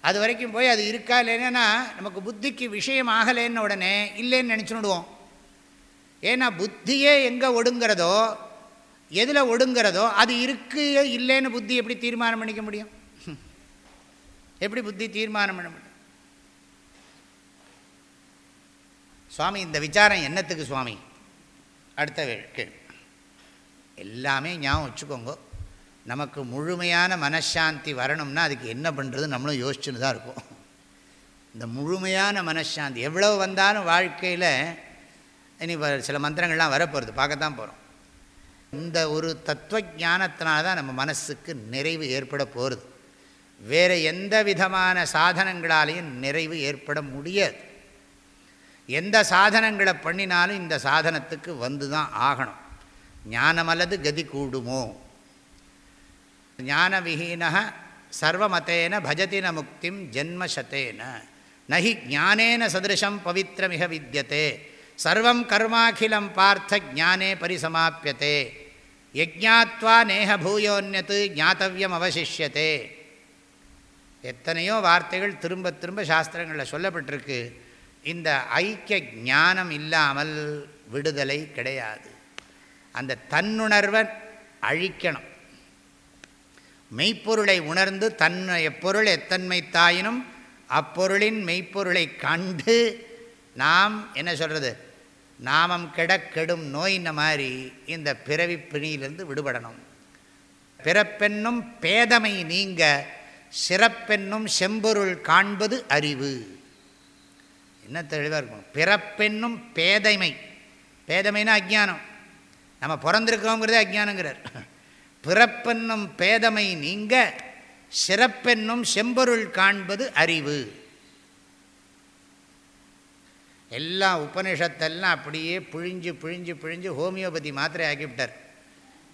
அது வரைக்கும் போய் அது இருக்கா இல்லைன்னா நமக்கு புத்திக்கு விஷயம் ஆகலைன்னு உடனே இல்லைன்னு நினச்சுடுவோம் ஏன்னா புத்தியே எங்கே ஒடுங்கிறதோ எதில் ஒடுங்கிறதோ அது இருக்கு இல்லைன்னு புத்தி எப்படி தீர்மானம் பண்ணிக்க முடியும்? எப்படி புத்தி தீர்மானம் பண்ண முடியும்? சுவாமி இந்த விசாரம் என்னத்துக்கு சுவாமி? அடுத்த கேள்வி எல்லாமே ஞாபகம் வச்சுக்கோங்க. நமக்கு முழுமையான மனசாந்தி வரணும்னா அதுக்கு என்ன பண்ணுறது நம்மளும் யோசிச்சுன்னு தான் இருக்கும். இந்த முழுமையான மனசாந்தி எவ்வளோ வந்தாலும் வாழ்க்கையில் இனி சில மந்திரங்கள்லாம் வரப்போகிறது பார்க்கத்தான் போகிறோம் இந்த ஒரு தத்துவ ஞானத்தினால தான் நம்ம மனசுக்கு நிறைவு ஏற்பட போகிறது வேறு எந்த விதமான சாதனங்களாலேயும் நிறைவு ஏற்பட முடியாது. எந்த சாதனங்களை பண்ணினாலும் இந்த சாதனத்துக்கு வந்து தான் ஆகணும். ஞானமல்லது கதி கூடுமோ? ஞானவிஹீன சர்வமத்தேன பஜதின முக்திம் ஜென்மசத்தேன நகி ஞானேன சதிருஷம் பவித்திரமிக வித்தியதே சர்வம் கர்மாகிலம் பார்த்த ஜானே பரிசமாப்பியதே யஜாத்வா நேக பூயோன்யத்து ஞாத்தவியம் அவசிஷ்யத்தே எத்தனையோ வார்த்தைகள் திரும்ப திரும்ப சாஸ்திரங்களில் சொல்லப்பட்டிருக்கு. இந்த ஐக்கிய ஞானம் இல்லாமல் விடுதலை கிடையாது. அந்த தன்னுணர்வை அழிக்கணும். மெய்ப்பொருளை உணர்ந்து தன்னுடைய பொருள் எத்தன்மை தாயினும் அப்பொருளின் மெய்ப்பொருளை கண்டு நாம் என்ன சொல்கிறது நாமம் கெடக்கெடும் நோயின்ன மாதிரி இந்த பிறவி பிணியிலிருந்து விடுபடணும். பிறப்பென்னும் பேதமை நீங்க சிறப்பென்னும் செம்பொருள் காண்பது அறிவு. என்ன தெளிவாக இருக்கணும்? பிறப்பென்னும் பேதைமை. பேதமைனா அஜ்ஞானம். நம்ம பிறந்திருக்கோங்கிறதே அஜ்ஞானங்கிறார். பிறப்பென்னும் பேதமை நீங்க சிறப்பென்னும் செம்பொருள் காண்பது அறிவு. எல்லா உபனிஷத்தெல்லாம் அப்படியே பிழிஞ்சு பிழிஞ்சு பிழிஞ்சு ஹோமியோபதி மாத்திரை ஆக்கிவிட்டார்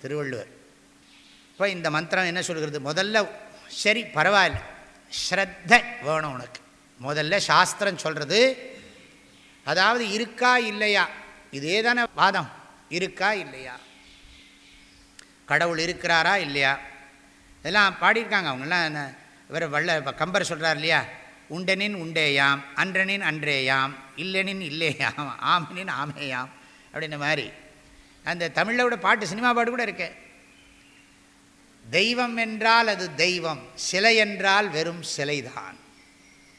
திருவள்ளுவர். இப்போ இந்த மந்திரம் என்ன சொல்கிறது? முதல்ல சரி பரவாயில்ல. ஸ்ரத்த வேணும் உனக்கு. முதல்ல சாஸ்திரம் சொல்கிறது அதாவது இருக்கா இல்லையா? இதே தானே வாதம். இருக்கா இல்லையா? கடவுள் இருக்கிறாரா இல்லையா? இதெல்லாம் பாடியிருக்காங்க. அவங்கெல்லாம் என்ன இவர் வள்ள கம்பர் சொல்கிறார் இல்லையா? உண்டனின் உண்டேயாம் அன்றனின் அன்றேயாம் இல்லனின் இல்லேயாம் ஆமனின் ஆமேயாம் அப்படின்ற மாதிரி. அந்த தமிழோட பாட்டு சினிமா பாட்டு கூட இருக்கு. தெய்வம் என்றால் அது தெய்வம் சிலை என்றால் வெறும் சிலைதான்.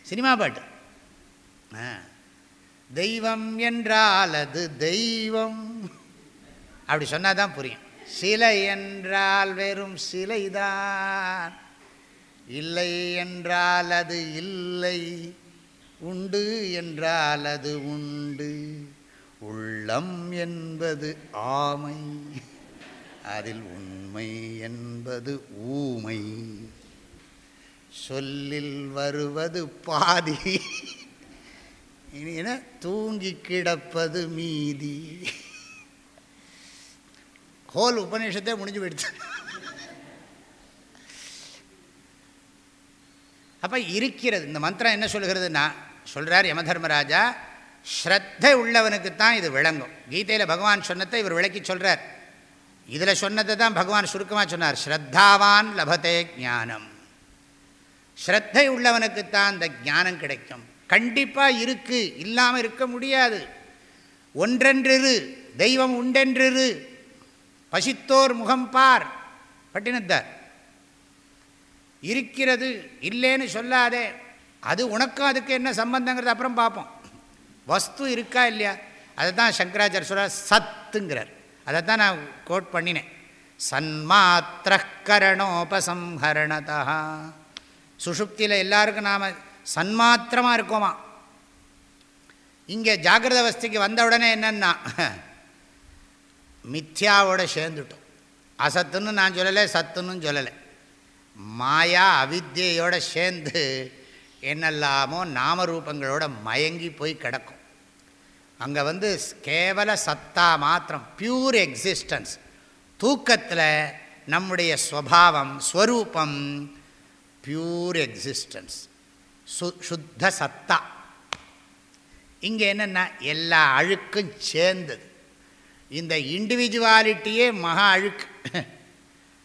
சினிமா பாட்டு. தெய்வம் என்றால் அது தெய்வம். அப்படி சொன்னால் தான் புரியும். சிலை என்றால் வெறும் சிலைதான். இல்லை என்றால் அது இல்லை உண்டு என்றால் அது உண்டு. உள்ளம் என்பது ஆமை அதில் உண்மை என்பது ஊமை. சொல்லில் வருவது பாதி இனி தூங்கி கிடப்பது மீதி. ஹோல் உபநிஷத்தே முடிஞ்சு போயிடுச்சு. அப்போ இருக்கிறது. இந்த மந்திரம் என்ன சொல்கிறதுன்னா சொல்கிறார் யமதர்மராஜா ஸ்ரத்தை உள்ளவனுக்கு தான் இது விளங்கும். கீதையில் பகவான் சொன்னதை இவர் விளக்கி சொல்கிறார் இதில் சொன்னதை தான் பகவான் சுருக்கமாக சொன்னார். ஸ்ரத்தாவான் லபத்தே ஞானம். ஸ்ரத்தை உள்ளவனுக்குத்தான் அந்த ஞானம் கிடைக்கும். கண்டிப்பாக இருக்குது இல்லாமல் இருக்க முடியாது. ஒன்றென்றிரு தெய்வம் உண்டென்றிரு. பசித்தோர் முகம் பார். பட்டினத்தார். இருக்கிறது இல்லைன்னு சொல்லாதே. அது உனக்கும் அதுக்கு என்ன சம்பந்தங்கிறது அப்புறம் பார்ப்போம். வஸ்து இருக்கா இல்லையா? அதை தான் சங்கராச்சாரிய சொல்கிறார் சத்துங்கிறார். அதை தான் நான் கோட் பண்ணினேன். சன்மாத்திர கரணோபசம்ஹரணதா சுஷுப்தியில் எல்லாருக்கும் நாம் சன்மாத்திரமாக இருக்கோமா? இங்கே ஜாகிரத அவஸ்தைக்கு வந்த உடனே என்னென்னா மித்யாவோட சேர்ந்துட்டோம். அசத்துன்னு நான் சொல்லலை சத்துன்னு சொல்லலை. மாயா அவித்தியோட சேர்ந்து என்னெல்லாமோ நாமரூபங்களோட மயங்கி போய் கிடக்கும். அங்கே வந்து கேவல சத்தா மாத்திரம் பியூர் எக்ஸிஸ்டன்ஸ் தூக்கத்தில் நம்முடைய ஸ்வபாவம் ஸ்வரூபம் பியூர் எக்ஸிஸ்டன்ஸ் சு சுத்த சத்தா. இங்கே என்னென்னா எல்லா அழுக்கும் சேர்ந்தது. இந்த இண்டிவிஜுவாலிட்டியே மகா அழுக்கு.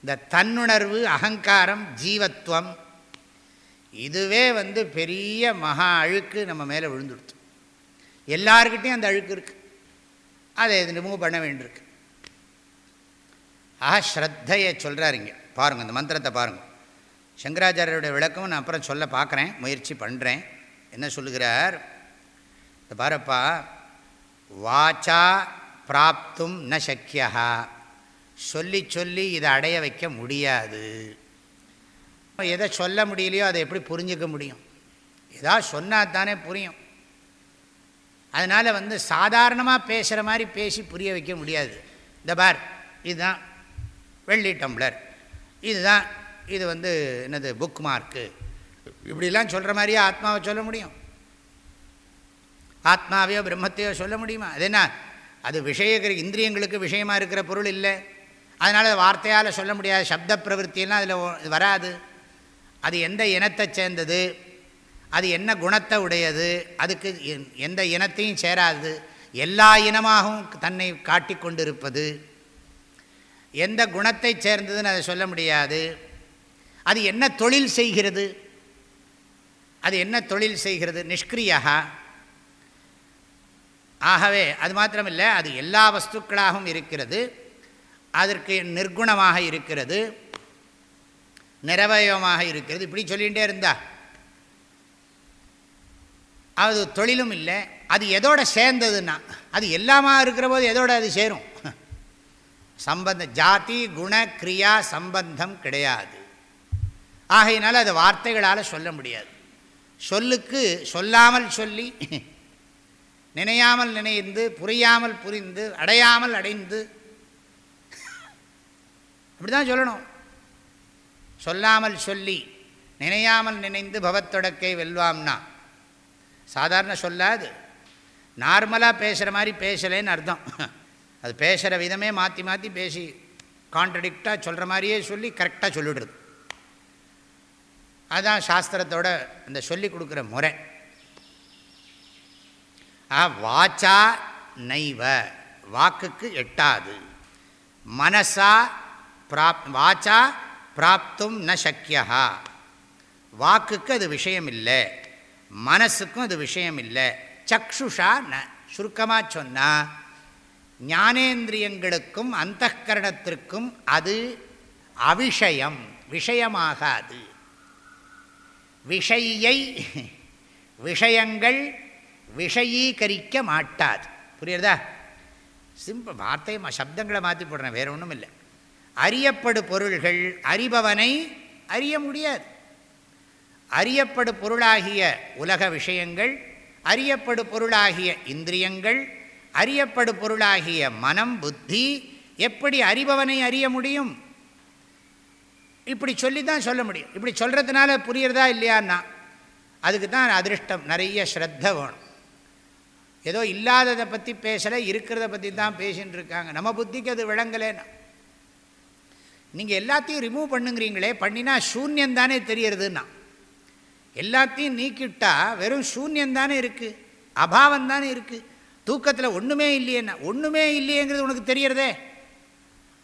இந்த தன்னுணர்வு அகங்காரம் ஜீவத்துவம் இதுவே வந்து பெரிய மகா அழுக்கு நம்ம மேலே விழுந்துடுத்து. எல்லாருக்கிட்டேயும் அந்த அழுக்கு இருக்குது அதை இது ரிமூவ் பண்ண வேண்டியிருக்கு. ஆஹா ஸ்ரத்தையை சொல்கிறாருங்க இங்கே. பாருங்கள் இந்த மந்திரத்தை பாருங்கள் சங்கராச்சாரியருடைய விளக்கம் நான் அப்புறம் சொல்ல பார்க்குறேன் முயற்சி பண்ணுறேன் என்ன சொல்லுகிறார்? இந்த பாருப்பா வாச்சா பிராப்தும் ந சக்கியா சொல்லி சொல்லி இதை அடைய வைக்க முடியாது. எதை சொல்ல முடியலையோ அதை எப்படி புரிஞ்சிக்க முடியும்? ஏதாவது சொன்னால் தானே புரியும். அதனால் வந்து சாதாரணமாக பேசுகிற மாதிரி பேசி புரிய வைக்க முடியாது. இந்த பார் இதுதான் வெள்ளி டம்ளர். இதுதான் இது வந்து என்னது புக் மார்க்கு இப்படிலாம் சொல்கிற மாதிரியே ஆத்மாவை சொல்ல முடியும். ஆத்மாவையோ பிரம்மத்தையோ சொல்ல முடியுமா? அது என்ன? அது விஷயக்கிற இந்திரியங்களுக்கு விஷயமாக இருக்கிற பொருள் இல்லை. அதனால் வார்த்தையால் சொல்ல முடியாது. சப்த பிரவருத்தியெல்லாம் அதில் வராது. அது எந்த இனத்தை சேர்ந்தது? அது என்ன குணத்தை உடையது? அதுக்கு எந்த இனத்தையும் சேராது. எல்லா இனமாகவும் தன்னை காட்டி கொண்டிருப்பது. எந்த குணத்தை சேர்ந்ததுன்னு அதை சொல்ல முடியாது. அது என்ன தொழில் செய்கிறது? அது என்ன தொழில் செய்கிறது? நிஷ்கிரியா ஆகவே அது மாத்திரமில்லை அது எல்லா வஸ்துக்களாகவும் இருக்கிறது. அதற்கு நிர்குணமாக இருக்கிறது நிரவயமாக இருக்கிறது. இப்படி சொல்லிகிட்டே இருந்தா. அது தொழிலும் இல்லை அது எதோட சேர்ந்ததுன்னா அது எல்லாமா இருக்கிற போது எதோட அது சேரும்? சம்பந்த ஜாதி குண கிரியா சம்பந்தம் கிடையாது. ஆகையினால அது வார்த்தைகளால் சொல்ல முடியாது. சொல்லுக்கு சொல்லாமல் சொல்லி நினையாமல் நினைந்து புரியாமல் புரிந்து அடையாமல் அடைந்து அப்படி தான் சொல்லணும். சொல்லாமல் சொல்லி நினையாமல் நினைந்து பவத்தொடக்கை வெல்வாம்னா சாதாரண சொல்லாது நார்மலாக பேசுகிற மாதிரி பேசலேன்னு அர்த்தம். அது பேசுகிற விதமே மாற்றி மாற்றி பேசி கான்ட்ரடிக்டாக சொல்கிற மாதிரியே சொல்லி கரெக்டாக சொல்லிடுறது. அதுதான் சாஸ்திரத்தோட அந்த சொல்லி கொடுக்குற முறை. ஆ வாச்சா நைவ வாக்குக்கு எட்டாது. மனசா பிராப் வாச்சா பிராப்தும் ந சக்கியா வாக்குக்கு அது விஷயம் இல்லை மனசுக்கும் அது விஷயம் இல்லை சக்ஷுஷா ந. சுருக்கமாக சொன்னால் ஞானேந்திரியங்களுக்கும் அந்தகரணத்திற்கும் அது அவிஷயம் விஷயமாகாது. விஷயை விஷயங்கள் விஷயீகரிக்க மாட்டாது. புரியுறதா? சிம்பிள் வார்த்தை சப்தங்களை மாற்றி போடுறேன் வேறு ஒன்றும் இல்லை அறியப்படு பொருள்கள் அறிபவனை அறிய முடியாது. அறியப்படு பொருளாகிய உலக விஷயங்கள் அறியப்படு பொருளாகிய இந்திரியங்கள் அறியப்படு பொருளாகிய மனம் புத்தி எப்படி அறிபவனை அறிய முடியும்? இப்படி சொல்லி தான் சொல்ல முடியும். இப்படி சொல்கிறதுனால புரியறதா இல்லையான்னா அதுக்கு தான் அதிருஷ்டம். நிறைய ஸ்ரத்த வேணும். ஏதோ இல்லாததை பற்றி பேசலை இருக்கிறத பற்றி தான் பேசின்னு இருக்காங்க நம்ம புத்திக்கு அது விளங்கலைன்னா. நீங்கள் எல்லாத்தையும் ரிமூவ் பண்ணுங்கிறீங்களே பண்ணினா சூன்யந்தானே தெரியறதுன்னா. எல்லாத்தையும் நீக்கிட்டால் வெறும் சூன்யந்தானே இருக்குது அபாவம் தானே இருக்குது தூக்கத்தில் ஒன்றுமே இல்லையேன்னா ஒன்றுமே இல்லையேங்கிறது உனக்கு தெரியறதே.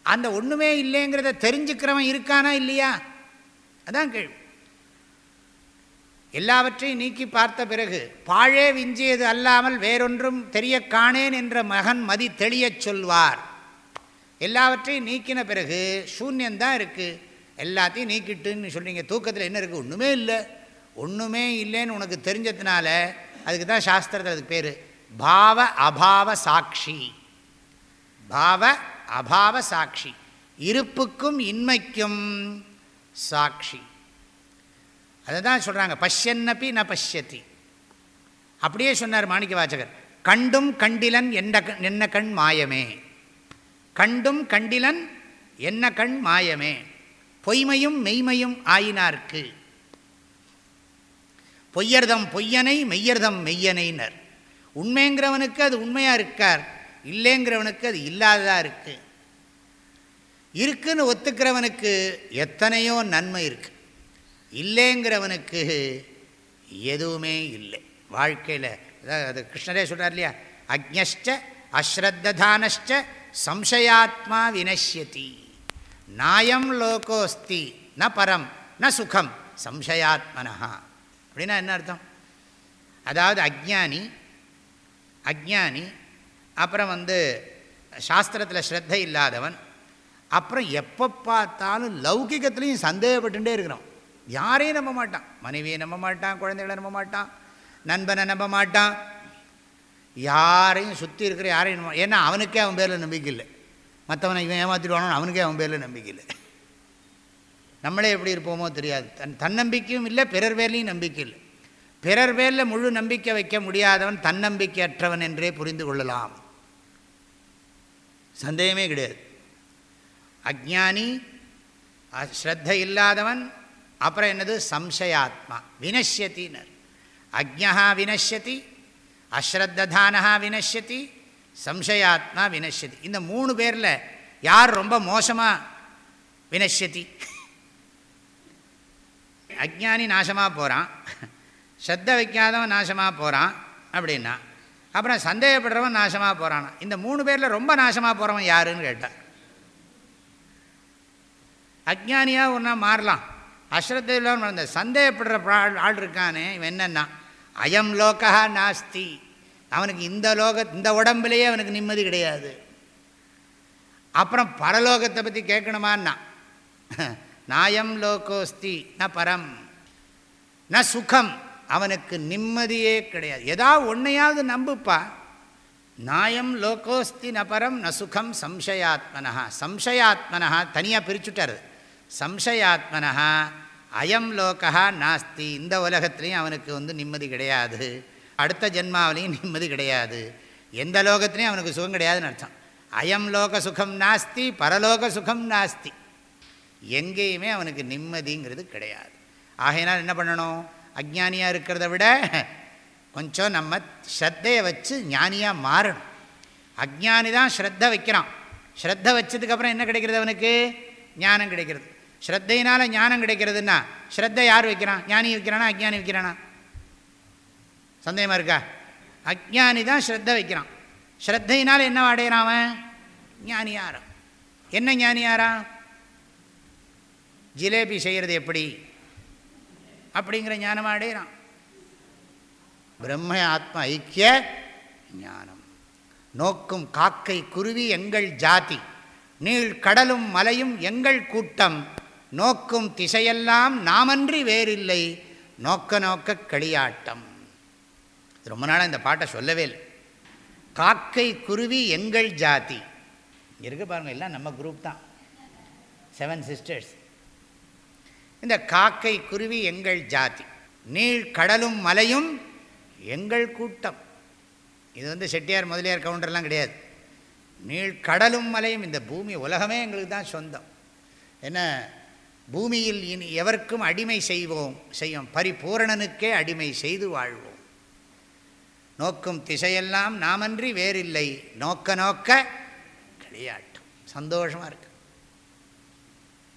அந்த ஒன்றுமே இல்லைங்கிறத தெரிஞ்சுக்கிறவன் இருக்கானா இல்லையா? அதான் கேள்வி. எல்லாவற்றையும் நீக்கி பார்த்த பிறகு பாழே விஞ்சியது அல்லாமல் வேறொன்றும் தெரிய காணேன் என்ற மகன் மதி தெளியச் சொல்வார். எல்லாவற்றையும் நீக்கின பிறகு சூன்யந்தான் இருக்குது எல்லாத்தையும் நீக்கிட்டுன்னு சொல்கிறீங்க தூக்கத்தில் என்ன இருக்குது ஒன்றுமே இல்லை. ஒன்றுமே இல்லைன்னு உனக்கு தெரிஞ்சதுனால அதுக்கு தான் சாஸ்திரத்தில் அதுக்கு பேர். பாவ அபாவ சாட்சி. பாவ அபாவ சாட்சி. இருப்புக்கும் இன்மைக்கும் சாட்சி. அதை தான் சொல்கிறாங்க பஷ்யன்னப்பி ந பஷ்யத்தி. அப்படியே சொன்னார் மாணிக்க வாச்சகர் கண்டும் கண்டிலன் என்ன என்ன கண் மாயமே. கண்டும் கண்டிலன் என்ன கண் மாயமே? பொய்மையும் மெய்மையும் ஆயினார்க்கு. பொய்யர்தம் பொய்யனை மெய்யர்தம் மெய்யனைனர் உண்மைங்கிறவனுக்கு அது உண்மையாக இருக்கார் இல்லைங்கிறவனுக்கு அது இல்லாததாக இருக்குது இருக்குன்னு ஒத்துக்கிறவனுக்கு எத்தனையோ நன்மை இருக்குது இல்லைங்கிறவனுக்கு எதுவுமே இல்லை. வாழ்க்கையில் அதாவது அது கிருஷ்ணரே சொல்கிறார் இல்லையா? அக்ஞஷ்ட அஸ்ரத்ததானஷ்ட சம்சயாத்மா வினஷ்யதி. நாயம் லோகோஸ்தி ந பரம் ந சுகம் சம்சயாத்மனா அப்படின்னா என்ன அர்த்தம்? அதாவது அஜ்ஞானி அஜ்ஞானி அப்புறம் வந்து சாஸ்திரத்தில் ஸ்ரத்த இல்லாதவன் அப்புறம் எப்போ பார்த்தாலும் லௌகிகத்துலேயும் சந்தேகப்பட்டுட்டே இருக்கிறோம் யாரையும் நம்ப மாட்டான். மனைவியை நம்ப மாட்டான் குழந்தைகளை நம்ப மாட்டான் நண்பனை நம்ப மாட்டான் யாரையும் சுற்றி இருக்கிற யாரையும் ஏன்னா அவனுக்கே அவன் பேரில் நம்பிக்கை இல்லை. மற்றவனை இவன் ஏமாற்றிடுவானோ அவனுக்கே அவன் பேரில் நம்பிக்கை இல்லை. நம்மளே எப்படி இருப்போமோ தெரியாது. தன் தன்னம்பிக்கையும் இல்லை பிறர் பேர்லையும் நம்பிக்கை இல்லை. பிறர் பேரில் முழு நம்பிக்கை வைக்க முடியாதவன் தன்னம்பிக்கையற்றவன் என்றே புரிந்து கொள்ளலாம். சந்தேகமே கிடையாது. அஜானி ஸ்ரத்த இல்லாதவன் அப்புறம் என்னது? சம்சயாத்மா. வினஷ்யத்தினர். அக்ஞா வினஷ்யதி அஸ்ரத்ததானஹா வினஷ்யதி சம்சயாத்மா வினஷ்யதி. இந்த மூணு பேரில் யார் ரொம்ப மோசமாக வினஷ்யதி? அஜ்ஞானி நாசமாக போகிறான் சத்த வைக்காதவன் நாசமாக போகிறான் அப்படின்னா அப்புறம் சந்தேகப்படுறவன் நாசமாக போகிறான் இந்த மூணு பேரில் ரொம்ப நாசமாக போகிறவன் யாருன்னு கேட்டான் அஜ்ஞானியாக ஒன்றா மாறலாம். அஸ்ரத்தையில் மறந்த சந்தேகப்படுற ஆள் ஆள் இருக்கானே இவன் என்னன்னா அயம் லோகா நாஸ்தி. அவனுக்கு இந்த லோக இந்த உடம்புலேயே அவனுக்கு நிம்மதி கிடையாது. அப்புறம் பரலோகத்தை பற்றி கேட்கணுமான்னா நாயம் லோகோஸ்தி ந பரம் ந சுகம். அவனுக்கு நிம்மதியே கிடையாது. ஏதாவது ஒன்றையாவது நம்புப்பா. நாயம் லோகோஸ்தி ந பரம் ந சுகம் சம்சயாத்மனா சம்சயாத்மனா தனியாக பிரிச்சுட்டார். சம்சயாத்மனா அயம் லோகா நாஸ்தி. இந்த உலகத்துலேயும் அவனுக்கு வந்து நிம்மதி கிடையாது. அடுத்த ஜென்மாவிலையும் நிம்மதி கிடையாது. எந்த லோகத்துலேயும் அவனுக்கு சுகம் கிடையாதுன்னு அர்த்தம். அயம் லோக சுகம் நாஸ்தி பரலோக சுகம் நாஸ்தி. எங்கேயுமே அவனுக்கு நிம்மதிங்கிறது கிடையாது. ஆகையினால் என்ன பண்ணணும்? அஜ்ஞானியாக இருக்கிறத விட கொஞ்சம் நம்ம ஸ்ரத்தையை வச்சு ஞானியாக மாறணும். அஜ்ஞானி தான் ஸ்ரத்த வைக்கிறான். ஸ்ரத்த வச்சதுக்கப்புறம் என்ன கிடைக்கிறது அவனுக்கு? ஞானம் கிடைக்கிறது. ஸ்ரத்தையினால் ஞானம் கிடைக்கிறதுன்னா ஸ்ரத்தை யார் வைக்கிறான்? ஞானி வைக்கிறானா அஜ்ஞானி வைக்கிறானா? சந்தேகமாக இருக்கா? அஜ்ஞானி தான் ஸ்ரத்த வைக்கிறான். ஸ்ரத்தையினால் என்ன அடையிறான் அவன்? ஞானியாரா என்ன ஞானியாரா ஜிலேபி செய்கிறது எப்படி? அப்படிங்கிற ஞானமாக அடையிறான். பிரம்ம ஆத்ம ஐக்கிய ஞானம். நோக்கும் காக்கை குருவி எங்கள் ஜாதி. நீள் கடலும் மலையும் எங்கள் கூட்டம். நோக்கும் திசையெல்லாம் நாமன்றி வேறில்லை. நோக்க நோக்க களியாட்டம். ரொம்ப நாளாக இந்த பாட்டை சொல்லவே இல்லை. காக்கை குருவி எங்கள் ஜாதி. இருக்க பாருங்கள் எல்லாம் நம்ம குரூப் தான். செவன் சிஸ்டர்ஸ் இந்த காக்கை குருவி எங்கள் ஜாதி. நீள் கடலும் மலையும் எங்கள் கூட்டம். இது வந்து செட்டியார் முதலியார் கவுண்டர்லாம் கிடையாது. நீள் கடலும் மலையும் இந்த பூமி உலகமே எங்களுக்கு தான் சொந்தம். என்ன பூமியில் இனி எவருக்கும் அடிமை செய்வோம் செய்வோம் பரிபூரணனுக்கே அடிமை செய்து வாழ்வோம். நோக்கும் திசையெல்லாம் நாமன்றி வேறில்லை நோக்க நோக்க களியாட்டம். சந்தோஷமாக இருக்கு.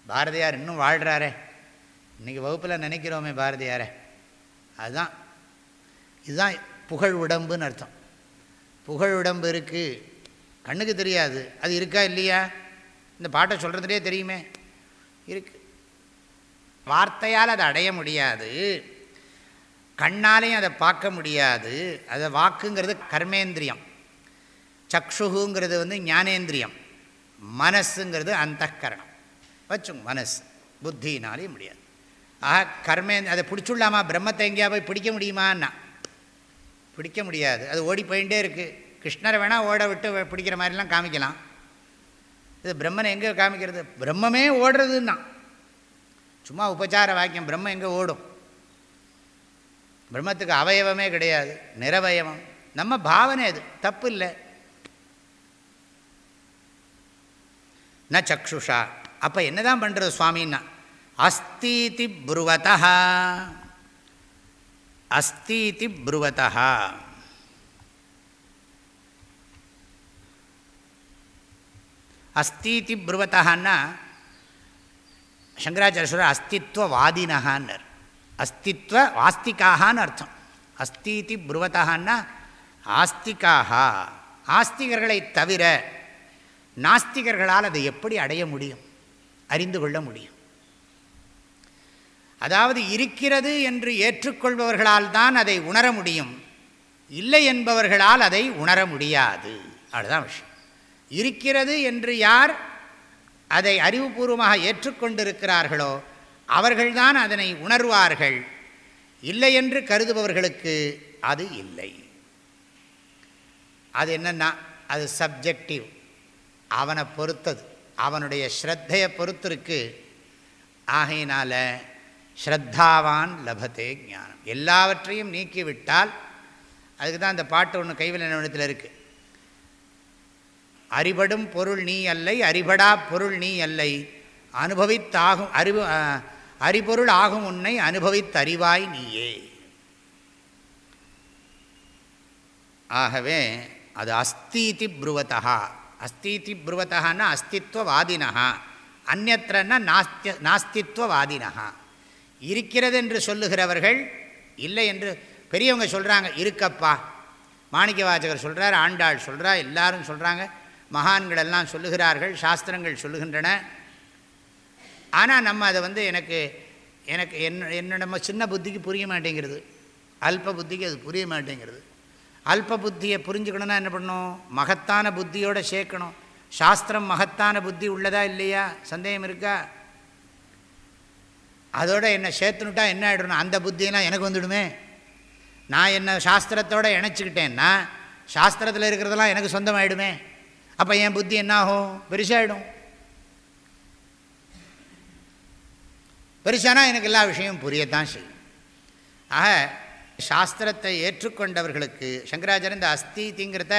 பாரதியார் இன்னும் வாழ்கிறாரே இன்றைக்கி வகுப்பில் நினைக்கிறோமே பாரதியாரை. அதுதான் இதுதான் புகழ் உடம்புன்னு அர்த்தம். புகழ் உடம்பு இருக்குது கண்ணுக்கு தெரியாது. அது இருக்கா இல்லையா? இந்த பாட்டை சொல்கிறதுலே தெரியுமே. இருக்கு. வார்த்தையால் அதை அடைய முடியாது. கண்ணாலையும் அதை பார்க்க முடியாது. அதை வாக்குங்கிறது கர்மேந்திரியம். சக்ஷுகுங்கிறது வந்து ஞானேந்திரியம். மனசுங்கிறது அந்த கரணம் வச்சுங்க மனசு. புத்தினாலே முடியாது. ஆக கர்மே அதை பிடிச்சுடலாமா? பிரம்மத்தை எங்கேயா போய் பிடிக்க முடியுமான்னா? பிடிக்க முடியாது. அது ஓடி போயிட்டே இருக்குது கிருஷ்ணரை வேணால் ஓட விட்டு பிடிக்கிற மாதிரிலாம் காமிக்கலாம். இது பிரம்மனை எங்கே காமிக்கிறது? பிரம்மமே ஓடுறதுன்னா. சும்மா உபச்சார வாக்கியம் பிரம்மம் எங்கே ஓடும்? பிரம்மத்துக்கு அவயவமே கிடையாது நிறவயவம் நம்ம பாவனை அது தப்பு இல்லை ந சக்ஷுஷா. அப்போ என்ன தான் பண்ணுறது சுவாமின்னா? அஸ்தீதி புருவதா அஸ்தீதி புருவதா அஸ்தீதி புருவதான்னா சங்கராச்சாரிய அஸ்தித்வவாதினஹான்னர். அஸ்தித்வ ஆஸ்திகாகான்னு அர்த்தம். அஸ்தீதி புருவத்தகான்னா ஆஸ்திகாக ஆஸ்திகர்களை தவிர நாஸ்திகர்களால் அதை எப்படி அடைய முடியும்? அறிந்து கொள்ள முடியும். அதாவது இருக்கிறது என்று ஏற்றுக்கொள்பவர்களால் தான் அதை உணர முடியும். இல்லை என்பவர்களால் அதை உணர முடியாது. அதுதான் விஷயம். இருக்கிறது என்று யார் அதை அறிவுபூர்வமாக ஏற்றுக்கொண்டிருக்கிறார்களோ அவர்கள்தான் அதனை உணர்வார்கள். இல்லை என்று கருதுபவர்களுக்கு அது இல்லை. அது என்னென்னா அது சப்ஜெக்டிவ் அவனை பொறுத்தது. அவனுடைய ஸ்ரத்தையை பொறுத்திருக்கு. ஆகையினால் ஸ்ரத்தாவான் லபத்தே ஞானம். எல்லாவற்றையும் நீக்கிவிட்டால் அதுக்கு தான் அந்த பாட்டு ஒன்று கைவில் நிறுவனத்தில் இருக்குது அறிபடும் பொருள் நீ அல்லை அறிபடா பொருள் நீ அல்லை. அனுபவித்தாகும் அறிவு அறிபொருள் ஆகும் உன்னை அனுபவித்தறிவாய் நீயே. ஆகவே அது அஸ்தீதி புருவத்தா அஸ்தீதி புருவத்தகான்னா அஸ்தித்வவாதினா அந்நத்திரன்னா நாஸ்தி நாஸ்தித்வவாதினா இருக்கிறது என்று சொல்லுகிறவர்கள் இல்லை என்று பெரியவங்க சொல்கிறாங்க இருக்கப்பா. மாணிக்க வாசகர் சொல்கிறார் ஆண்டாள் சொல்கிறா எல்லாரும் சொல்கிறாங்க மகான்களெல்லாம் சொல்லுகிறார்கள் சாஸ்திரங்கள் சொல்லுகின்றன. ஆனால் நம்ம அதை வந்து எனக்கு எனக்கு என்ன என்ன நம்ம சின்ன புத்திக்கு புரிய மாட்டேங்கிறது. அல்ப புத்திக்கு அது புரிய மாட்டேங்கிறது. அல்ப புத்தியை புரிஞ்சுக்கணுன்னா என்ன பண்ணணும்? மகத்தான புத்தியோடு சேர்க்கணும். சாஸ்திரம் மகத்தான புத்தி உள்ளதா இல்லையா? சந்தேகம் இருக்கா? அதோட என்னை சேர்த்துனுட்டா என்ன ஆகிடணும் அந்த புத்தியெல்லாம் எனக்கு வந்துடுமே. நான் என்னை சாஸ்திரத்தோடு இணைச்சிக்கிட்டேன்னா சாஸ்திரத்தில் இருக்கிறதெல்லாம் எனக்கு சொந்தமாயிடுமே. அப்போ என் புத்தி என்ன ஆகும் பெருசாகிடும் பெருசானா எனக்கு எல்லா விஷயமும் புரியத்தான் செய்யும். ஆக சாஸ்திரத்தை ஏற்றுக்கொண்டவர்களுக்கு சங்கராச்சாரியர் இந்த அஸ்திங்கிறத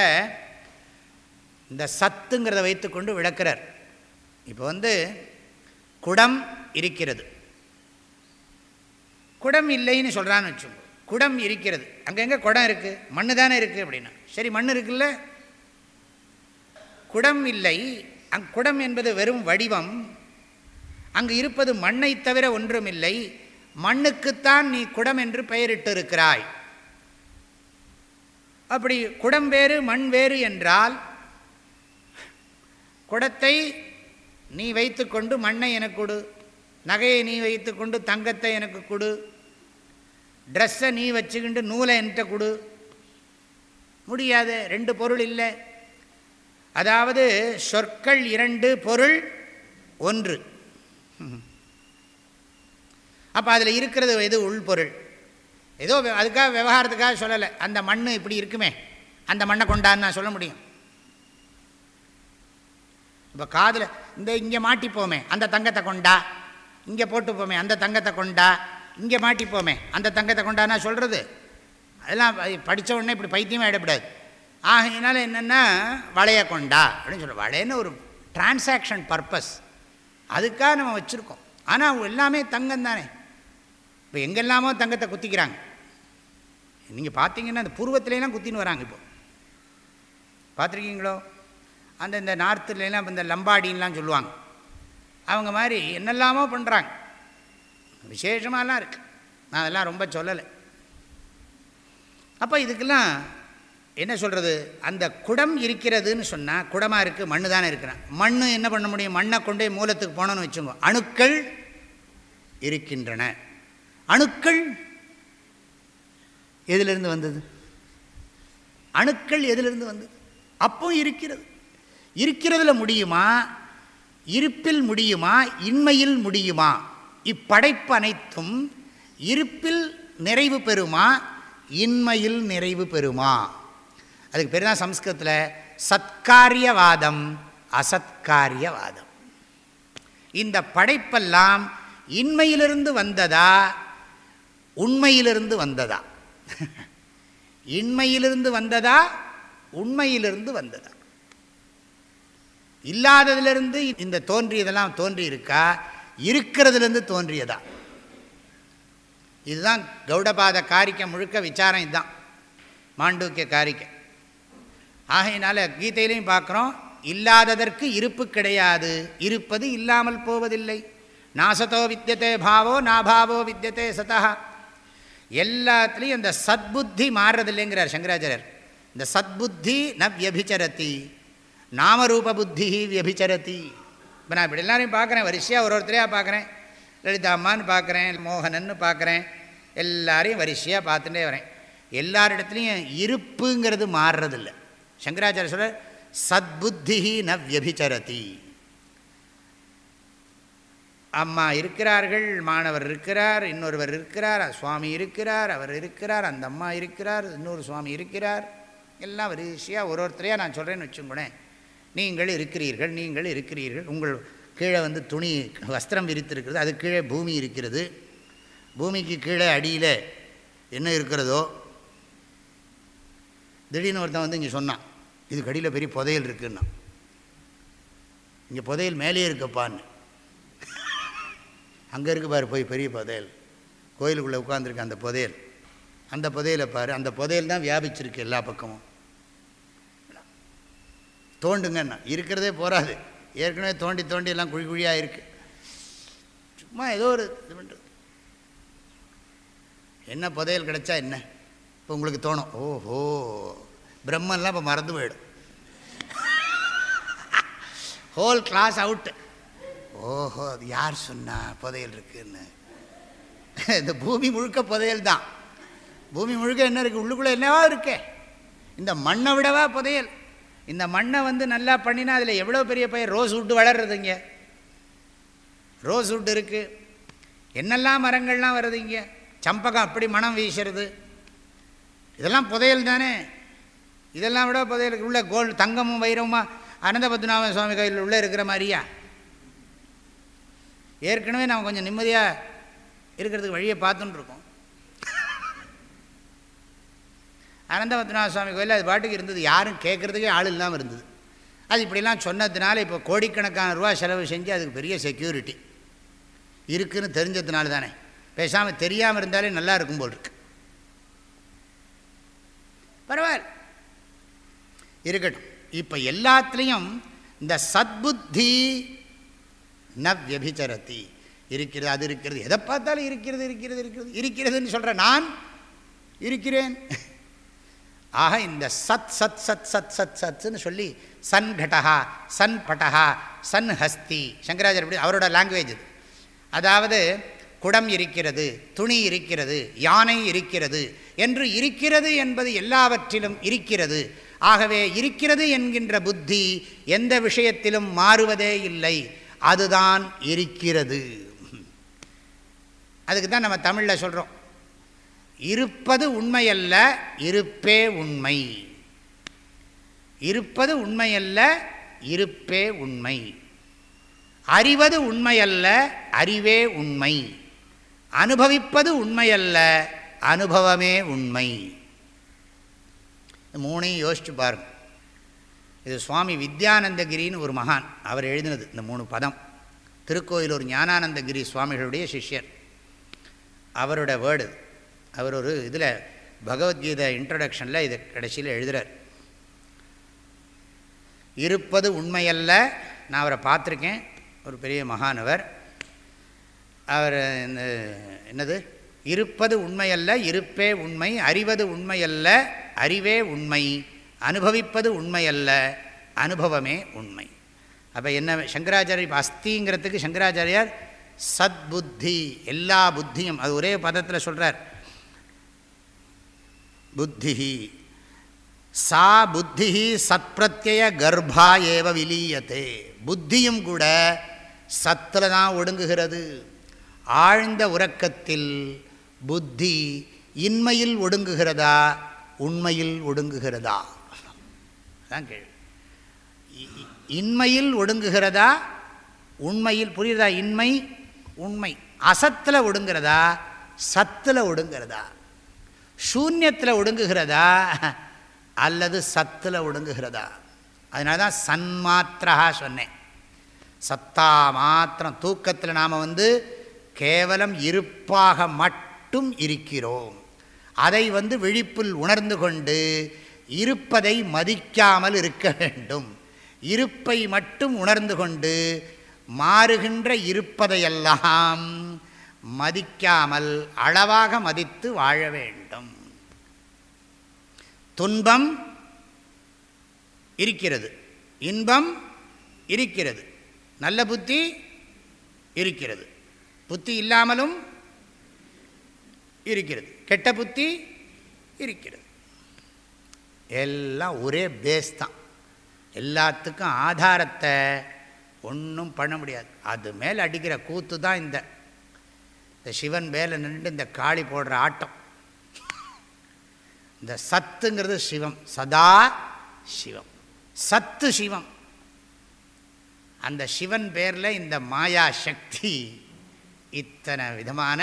இந்த சத்துங்கிறத வைத்துக்கொண்டு விளக்கிறார். இப்போ வந்து குடம் இருக்கிறது. குடம் இல்லைன்னு சொல்கிறான்னு வச்சுக்கோங்க குடம் இருக்கிறது. அங்கங்கே குடம் இருக்குது மண்ணு தானே இருக்குது அப்படின்னா. சரி மண் இருக்குல்ல? குடம் இல்லை. அங் குடம் என்பது வெறும் வடிவம். அங்கு இருப்பது மண்ணை தவிர ஒன்றுமில்லை. மண்ணுக்குத்தான் நீ குடம் என்று பெயரிட்டு இருக்கிறாய் அப்படி குடம் வேறு மண் வேறு என்றால் குடத்தை நீ வைத்துக்கொண்டு மண்ணை எனக்கு கொடு. நகையை நீ வைத்துக்கொண்டு தங்கத்தை எனக்கு கொடு. ட்ரெஸ்ஸை நீ வச்சுக்கிண்டு நூலை என்கிட்ட கொடு. முடியாது ரெண்டு பொருள் இல்லை. அதாவது சொற்கள் இரண்டு பொருள் ஒன்று. அப்போ அதில் இருக்கிறது எது? உள்பொருள் ஏதோ அதுக்காக விவகாரத்துக்காக சொல்லலை. அந்த மண் இப்படி இருக்குமே. அந்த மண்ணை கொண்டான்னு நான் சொல்ல முடியும். இப்போ காதில் இந்த இங்கே மாட்டிப்போமே அந்த தங்கத்தை கொண்டா? இங்கே போட்டுப்போமே அந்த தங்கத்தை கொண்டா? இங்கே மாட்டிப்போமே அந்த தங்கத்தை கொண்டான்னா சொல்கிறது அதெல்லாம் படித்த உடனே இப்படி பைத்தியமாக இடப்படாது ஆகையினால என்னென்னா வளைய கொண்டா அப்படின்னு சொல்லுவோம் வளையன்னு ஒரு டிரான்சாக்ஷன் பர்பஸ் அதுக்காக நம்ம வச்சுருக்கோம். ஆனால் எல்லாமே தங்கம் தானே. இப்போ எங்கெல்லாமோ தங்கத்தை குத்திக்கிறாங்க. நீங்கள் பார்த்தீங்கன்னா அந்த பூர்வத்துலாம் குத்தின்னு வராங்க இப்போ. பார்த்துருக்கீங்களோ அந்த இந்த நார்த்துலாம் இந்த லம்பாடின்லாம் சொல்லுவாங்க. அவங்க மாதிரி என்னெல்லாமோ பண்ணுறாங்க விசேஷமாலாம் இருக்குது நான் அதெல்லாம் ரொம்ப சொல்லலை. அப்போ இதுக்கெல்லாம் என்ன சொல்கிறது அந்த குடம் இருக்கிறதுன்னு சொன்னால் குடமாக இருக்குது மண்ணு தானே இருக்கிறான். மண் என்ன பண்ண முடியும்? மண்ணை கொண்டே மூலத்துக்கு போனோன்னு வச்சுக்கோ அணுக்கள் இருக்கின்றன. அணுக்கள் எதிலிருந்து வந்தது? அணுக்கள் எதிலிருந்து வந்தது? அப்போ இருக்கிறது. இருக்கிறதுல முடியுமா? இருப்பில் முடியுமா? இன்மையில் முடியுமா? இப்படைப்பு அனைத்தும் இருப்பில் நிறைவு பெறுமா? இன்மையில் நிறைவு பெறுமா? அதுக்கு பேர் தான் சம்ஸ்கிருத்தில் சத்காரியவாதம் அசத்காரியவாதம். இந்த படைப்பெல்லாம் இன்மையிலிருந்து வந்ததா? உண்மையிலிருந்து வந்ததா? இன்மையிலிருந்து வந்ததா? உண்மையிலிருந்து வந்ததா? இல்லாததிலிருந்து இந்த தோன்றியதெல்லாம் தோன்றியிருக்கா? இருக்கிறதுலேருந்து தோன்றியதா? இதுதான் கௌடபாத காரிக்க முழுக்க விசாரம் இதுதான். மாண்டூக்கிய காரிக்கை ஆகையினால கீதையிலையும் பார்க்குறோம் இல்லாததற்கு இருப்பு கிடையாது. இருப்பது இல்லாமல் போவதில்லை. நாசதோ வித்தியதே பாவோ நாபாவோ வித்தியதே சதா. எல்லாத்துலேயும் இந்த சத்புத்தி மாறுறதில்லைங்கிறார் சங்கராச்சாரியர். இந்த சத்புத்தி ந வியபிச்சரதி நாமரூப புத்தி வியபிச்சரதி. இப்போ நான் இப்படி எல்லாரையும் பார்க்குறேன் வரிசையாக ஒரு ஒருத்தரையாக பார்க்குறேன். லலிதா அம்மான்னு பார்க்குறேன் மோகனன்னு பார்க்குறேன். எல்லாரையும் வரிசையாக பார்த்துட்டே வரேன். எல்லாரிடத்துலையும் இருப்புங்கிறது மாறுறதில்லை. சங்கராச்சாரிய சொல்ற சத்புத்தி ந வியபிச்சரதி. அம்மா இருக்கிறார்கள் மாணவர் இருக்கிறார் இன்னொருவர் இருக்கிறார் சுவாமி இருக்கிறார் அவர் இருக்கிறார் அந்த அம்மா இருக்கிறார் இன்னொரு சுவாமி இருக்கிறார். எல்லாம் வரிசையாக ஒரு ஒருத்தரையாக நான் சொல்கிறேன்னு வச்சுக்கோனேன் நீங்கள் இருக்கிறீர்கள் நீங்கள் இருக்கிறீர்கள். உங்கள் கீழே வந்து துணி வஸ்திரம் விரித்திருக்கிறது அது கீழே பூமி இருக்கிறது. பூமிக்கு கீழே அடியில் என்ன இருக்கிறதோ திடீர்னு ஒருத்தன் வந்து இங்கே சொன்னான் இதுக்கு அடியில் பெரிய புதையல் இருக்குன்னா. இங்கே புதையல் மேலேயே இருக்கப்பான்னு. அங்கே இருக்கு பாரு போய் பெரிய புதையல். கோயிலுக்குள்ளே உட்காந்துருக்கு அந்த புதையல். அந்த புதையலை பாரு அந்த புதையல் தான் வியாபிச்சிருக்கு எல்லா பக்கமும். தோண்டுங்கண்ணா இருக்கிறதே போகாது ஏற்கனவே தோண்டி தோண்டி எல்லாம் குழி குழியாக இருக்குது சும்மா ஏதோ ஒரு இது பண்ணுறது என்ன புதையல் கிடச்சா என்ன? இப்போ உங்களுக்கு தோணும் ஓஹோ பிரம்மன்லாம் இப்போ மறந்து போயிடும். ஹோல் கிளாஸ் அவுட்டு ஓஹோ அது யார் சொன்னா புதையல் இருக்குன்னு? இந்த பூமி முழுக்க புதையல் தான். பூமி முழுக்க என்ன இருக்குது உள்ளுக்குள்ளே என்னவா இருக்கே? இந்த மண்ணை விடவா புதையல்? இந்த மண்ணை வந்து நல்லா பண்ணினா அதில் எவ்வளோ பெரிய பயிர்? ரோஸ் வுட்டு வளர்றதுங்க. ரோஸ் வுட் இருக்குது என்னெல்லாம் மரங்கள்லாம் வருது இங்கே? சம்பகம் அப்படி மனம் வீசுறது. இதெல்லாம் புதையல் தானே? இதெல்லாம் விட புதையலுக்கு உள்ள கோல்டு தங்கமும் வைரமுமா? அனந்த பத்மநாப சுவாமி கோயில் உள்ளே இருக்கிற மாதிரியா? ஏற்கனவே நம்ம கொஞ்சம் நிம்மதியாக இருக்கிறதுக்கு வழியை பார்த்துன்னு இருக்கோம். அனந்த பத்மநாப சுவாமி கோயில் அது பாட்டுக்கு இருந்தது. யாரும் கேட்குறதுக்கே ஆள் இல்லாமல் இருந்தது. அது இப்படிலாம் சொன்னதுனால இப்போ கோடிக்கணக்கான ரூபா செலவு செஞ்சு அதுக்கு பெரிய செக்யூரிட்டி இருக்குதுன்னு தெரிஞ்சதுனால தானே. பேசாமல் தெரியாமல் இருந்தாலே நல்லா இருக்கும் போல் இருக்குது பரவாயில்ல. இருக்கட்டும். இப்போ எல்லாத்துலேயும் இந்த சத்புத்தி ந வியபிச்சரதி இருக்கிறது அது இருக்கிறது. எதை பார்த்தாலும் இருக்கிறது இருக்கிறது இருக்கிறது இருக்கிறதுன்னு சொல்கிற நான் இருக்கிறேன். ஆக இந்த சத் சத் சத் சத் சத் சத்னு சொல்லி சன் கடஹா சன் பட்டகா சன் ஹஸ்தி. சங்கராச்சாரிய அவரோட லாங்குவேஜ் இது. அதாவது குடம் இருக்கிறது துணி இருக்கிறது யானை இருக்கிறது என்று இருக்கிறது என்பது எல்லாவற்றிலும் இருக்கிறது. ஆகவே இருக்கிறது என்கின்ற புத்தி எந்த விஷயத்திலும் மாறுவதே இல்லை. அதுதான் இருக்கிறது. அதுக்கு தான் நம்ம தமிழில் சொல்கிறோம் இருப்பது உண்மையல்ல இருப்பே உண்மை. இருப்பது உண்மையல்ல இருப்பே உண்மை. அறிவது உண்மையல்ல அறிவே உண்மை. அனுபவிப்பது உண்மையல்ல அனுபவமே உண்மை. மூணையும் யோசிச்சு பாருங்க. இது சுவாமி வித்யானந்தகிரின்னு ஒரு மகான் அவர் எழுதினது இந்த மூணு பதம். திருக்கோயிலூர் ஞானானந்தகிரி சுவாமிகளுடைய சிஷ்யர். அவரோட வேர்டு அவர் ஒரு இதில் பகவத்கீதை இன்ட்ரடக்ஷனில் இதை கடைசியில் எழுதுகிறார் இருப்பது உண்மையல்ல நான் அவரை பார்த்துருக்கேன் ஒரு பெரிய மகானவர் அவர் இந்த என்னது? இருப்பது உண்மையல்ல இருப்பே உண்மை அறிவது உண்மையல்ல அறிவே உண்மை அனுபவிப்பது உண்மையல்ல அனுபவமே உண்மை. அப்போ என்ன சங்கராச்சாரிய இப்போ அஸ்திங்கிறதுக்கு சங்கராச்சாரியார் சத்புத்தி எல்லா புத்தியும் அது ஒரே பதத்தில் சொல்கிறார் புத்தி சா புத்தி சத்பிரத்ய கர்ப்பா ஏவ விலீயத்தே புத்தியும் கூட சத்தில் தான் ஒடுங்குகிறது. ஆழ்ந்த உறக்கத்தில் புத்தி இன்மையில் ஒடுங்குகிறதா உண்மையில் ஒடுங்குகிறதா? அதான் கேள்வி. இன்மையில் ஒடுங்குகிறதா உண்மையில் புரியுதா? இன்மை உண்மை. அசத்தில் ஒடுங்கிறதா சத்தில் ஒடுங்கிறதா? சூன்யத்தில் ஒடுங்குகிறதா அல்லது சத்தில் ஒடுங்குகிறதா? அதனால தான் சன்மாத்திரா சொன்னேன். சத்தா மாத்திரம் தூக்கத்தில் நாம் வந்து கேவலம் இருப்பாக மட்டும் இருக்கிறோம். அதை வந்து விழிப்பில் உணர்ந்து கொண்டு இருப்பதை மதிக்காமல் இருக்க வேண்டும். இருப்பை மட்டும் உணர்ந்து கொண்டு மாறுகின்ற இருப்பதையெல்லாம் மதிக்காமல் அளவாக மதித்து வாழ வேண்டும். துன்பம் இருக்கிறது. இன்பம் இருக்கிறது. நல்ல புத்தி இருக்கிறது. புத்தி இல்லாமலும் இருக்கிறது. கெட்ட புத்தி இருக்கிறது. எல்லாம் ஒரே பேஸ் தான். எல்லாத்துக்கும் ஆதாரத்தை ஒன்றும் பண்ண முடியாது. அது மேலே அடிக்கிற கூத்து தான் இந்த. இந்த சிவன் மேலே நின்று இந்த காளி போடுற ஆட்டம். இந்த சத்துங்கிறது சிவம். சதா சிவம். சத்து சிவம். அந்த சிவன் பேரில் இந்த மாயா சக்தி இத்தனை விதமான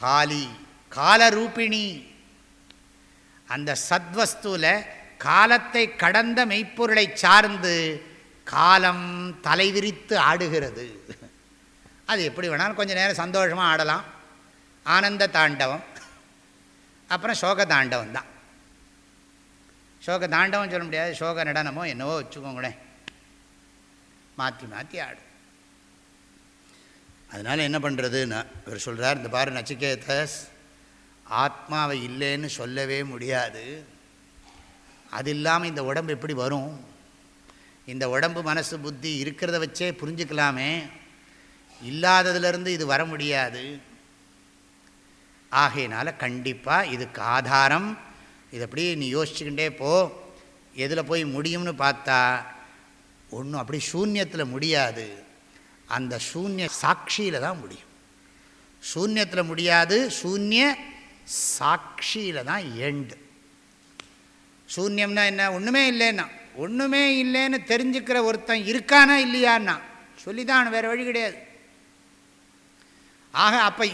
காளி காலரூபிணி. அந்த சத்வஸ்துவில் காலத்தை கடந்த மெய்ப்பொருளை சார்ந்து காலம் தலைவிரித்து ஆடுகிறது. அது எப்படி வேணாலும் கொஞ்சம் நேரம் சந்தோஷமாக ஆடலாம். ஆனந்த தாண்டவம். அப்புறம் சோக தாண்டவம் தான். சோக தாண்டவம் சொல்ல முடியாது சோக நடனமோ என்னவோ வச்சுக்கோங்களேன். மாற்றி மாற்றி ஆடும் அதனால் என்ன பண்ணுறதுன்னு இவர் சொல்கிறார் இந்த பாரு நச்சிகேதஸ் ஆத்மாவை இல்லைன்னு சொல்லவே முடியாது. அது இல்லாமல் இந்த உடம்பு எப்படி வரும்? இந்த உடம்பு மனசு புத்தி இருக்கிறத வச்சே புரிஞ்சுக்கலாமே. இல்லாததுலேருந்து இது வர முடியாது. ஆகையினால கண்டிப்பாக இதுக்கு ஆதாரம். இது அப்படியே நீ யோசிச்சுக்கிட்டே போ. எதில் போய் முடியும்னு பார்த்தா ஒன்றும் அப்படி சூன்யத்தில் முடியாது. அந்த சூன்ய சாட்சியில் தான் முடியும். சூன்யத்தில் முடியாது சூன்ய சாட்சியில் தான் எண்டு சூன்யம்னா என்ன? ஒன்றுமே இல்லைன்னா. ஒன்றுமே இல்லைன்னு தெரிஞ்சுக்கிற ஒருத்தன் இருக்கானா இல்லையான்னா? சொல்லிதான் வேறு வழி கிடையாது. ஆக அப்போ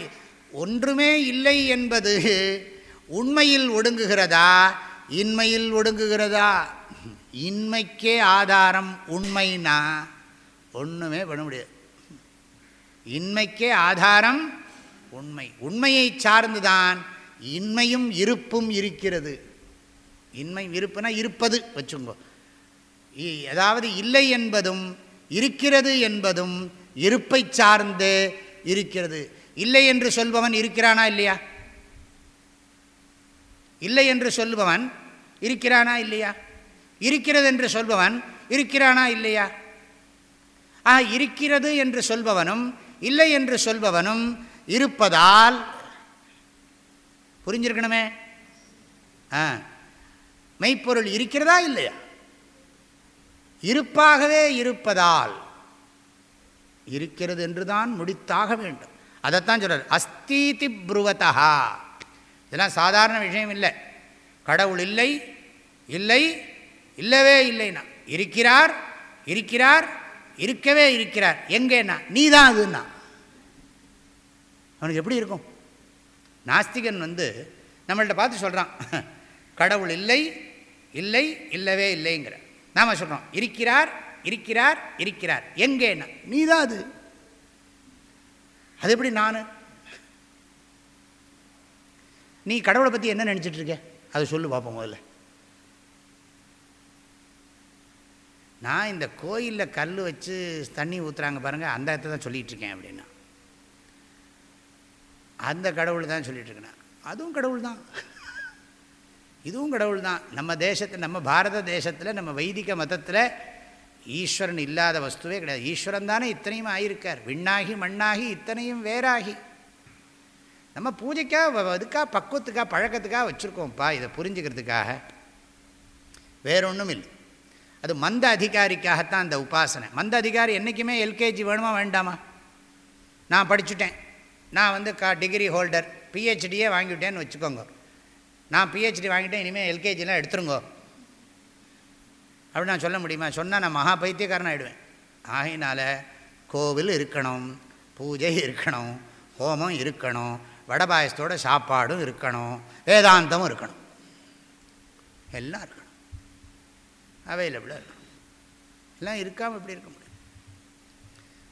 ஒன்றுமே இல்லை என்பது உண்மையில் ஒடுங்குகிறதா? இன்மையில் ஒடுங்குகிறதா? இன்மைக்கே ஆதாரம் உண்மைனா ஒன்றுமே பண்ண முடியாது. இன்மைக்கே ஆதாரம் உண்மை. உண்மையை சார்ந்துதான் இன்மையும் இருப்பும் இருக்கிறது. இன்மை இருப்புனா இருப்பது வச்சுங்கோ. அதாவது இல்லை என்பதும் இருக்கிறது என்பதும் இருப்பை சார்ந்து இருக்கிறது. இல்லை என்று சொல்பவன் இருக்கிறானா இல்லையா? இல்லை என்று சொல்பவன் இருக்கிறானா இல்லையா? இருக்கிறது என்று சொல்பவன் இருக்கிறானா இல்லையா? ஆ இருக்கிறது என்று சொல்பவனும் இல்லை என்று சொல்பவனும் இருப்பதால் புரிஞ்சிருக்கணுமே? ஆ. மெய்ப்பொருள் இருக்கிறதா இல்லையா? இருப்பாகவே இருப்பதால் இருக்கிறது என்று தான் முடித்தாக வேண்டும். அதைத்தான் சொல்கிறார் அஸ்தீதி புருவத்தா இதெல்லாம் சாதாரண விஷயம் இல்லை. கடவுள் இல்லை இல்லை இல்லவே இல்லைன்னா இருக்கிறார் இருக்கிறார் இருக்கவே இருக்கிறார். எங்கேன்னா? நீ தான் அதுன்னா. அவனுக்கு எப்படி இருக்கும்? நாஸ்திகன் வந்து நம்மள்கிட்ட பார்த்து சொல்கிறான் கடவுள் இல்லை இல்லை இல்லவே இல்லைங்கிற. நாம் சொல்கிறோம் இருக்கிறார் இருக்கிறார் இருக்கிறார். எங்கேன்னா? நீ தான் அது. அது எப்படி நான்? நீ கடவுளை பற்றி என்ன நினச்சிட்டு இருக்க? அதை சொல்லு பார்ப்போம் முதல்ல. நான் இந்த கோயிலில் கல் வச்சு தண்ணி ஊற்றுறாங்க பாருங்கள் அந்த இடத்த தான் சொல்லிகிட்டு இருக்கேன் அப்படின்னா. அந்த கடவுள் தான் சொல்லிகிட்டு இருக்கேன் அதுவும் கடவுள் தான். இதுவும் கடவுள் தான். நம்ம தேசத்தில் நம்ம பாரத தேசத்தில் நம்ம வைதிக மதத்தில் ஈஸ்வரன் இல்லாத வஸ்துவே கிடையாது. ஈஸ்வரன் தானே இத்தனையும் ஆயிருக்கார். விண்ணாகி மண்ணாகி இத்தனையும் வேறாகி. நம்ம பூஜைக்காக அதுக்காக பக்குவத்துக்காக பழக்கத்துக்காக வச்சுருக்கோம்ப்பா இதை புரிஞ்சுக்கிறதுக்காக. வேறொன்றும் இல்லை அது மந்த அதிகாரிக்காகத்தான் அந்த உபாசனை. மந்த அதிகாரி என்றைக்குமே எல்கேஜி வேணுமா வேண்டாமா? நான் படிச்சுட்டேன். நான் வந்து கா டிகிரி ஹோல்டர் பிஹெச்டியே வாங்கிவிட்டேன்னு வச்சுக்கோங்க. நான் பிஹெச்டி வாங்கிட்டேன் இனிமேல் எல்கேஜிலாம் எடுத்துருங்கோ. அப்படி நான் சொல்ல முடியுமா? சொன்னால் நான் மகா பைத்தியக்காரன் ஆகிடுவேன் ஆகினால கோவில் இருக்கணும் பூஜை இருக்கணும் ஹோமம் இருக்கணும் வடபாயசத்தோட சாப்பாடும் இருக்கணும் வேதாந்தமும் இருக்கணும். எல்லாம் அவைலபிளாக இருக்கும். எல்லாம் இருக்காமல் எப்படி இருக்க முடியும்?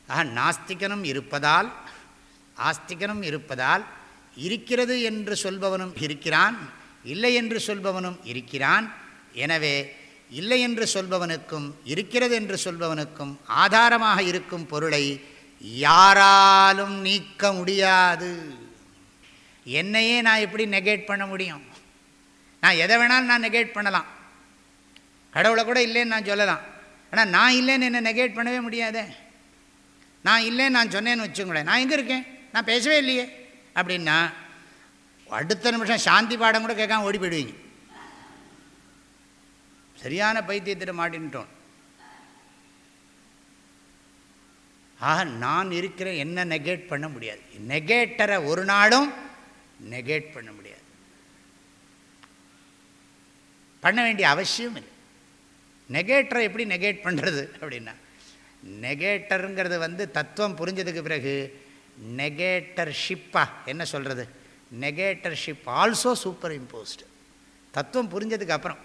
ஆக நாஸ்திகனும் இருப்பதால் ஆஸ்திகனும் இருப்பதால் இருக்கிறது என்று சொல்பவனும் இருக்கிறான் இல்லை என்று சொல்பவனும் இருக்கிறான். எனவே இல்லை என்று சொல்பவனுக்கும் இருக்கிறது என்று சொல்பவனுக்கும் ஆதாரமாக இருக்கும் பொருளை யாராலும் நீக்க முடியாது. என்னையே நான் எப்படி நெகேட் பண்ண முடியும்? நான் எதை வேணாலும் நான் நெகேட் பண்ணலாம். கடவுளை கூட இல்லைன்னு நான் சொல்லலாம். ஆனால் நான் இல்லைன்னு என்னை நெகேட் பண்ணவே முடியாதே. நான் இல்லைன்னு நான் சொன்னேன்னு வச்சுங்களேன் நான் எங்கே இருக்கேன்? நான் பேசவே இல்லையே. அப்படின்னா அடுத்த நிமிஷம் சாந்தி பாடம் கூட கேட்காம ஓடி போயிடுவீங்க. சரியான பைத்தியத்திட்ட மாட்டின்ட்டோம் ஆக நான் இருக்கிற என்ன நெகேட் பண்ண முடியாது. நெகேட்டரை ஒரு நாளும் நெகேட் பண்ண முடியாது. பண்ண வேண்டிய அவசியம் இல்லை நெகேட்டரை எப்படி நெகேட் பண்ணுறது அப்படின்னா நெகேட்டருங்கிறது வந்து தத்துவம் புரிஞ்சதுக்கு பிறகு நெகேட்டர்ஷிப்பா என்ன சொல்கிறது நெகேட்டர்ஷிப் ஆல்சோ சூப்பர் இம்போஸ்டு தத்துவம் புரிஞ்சதுக்கு அப்புறம்.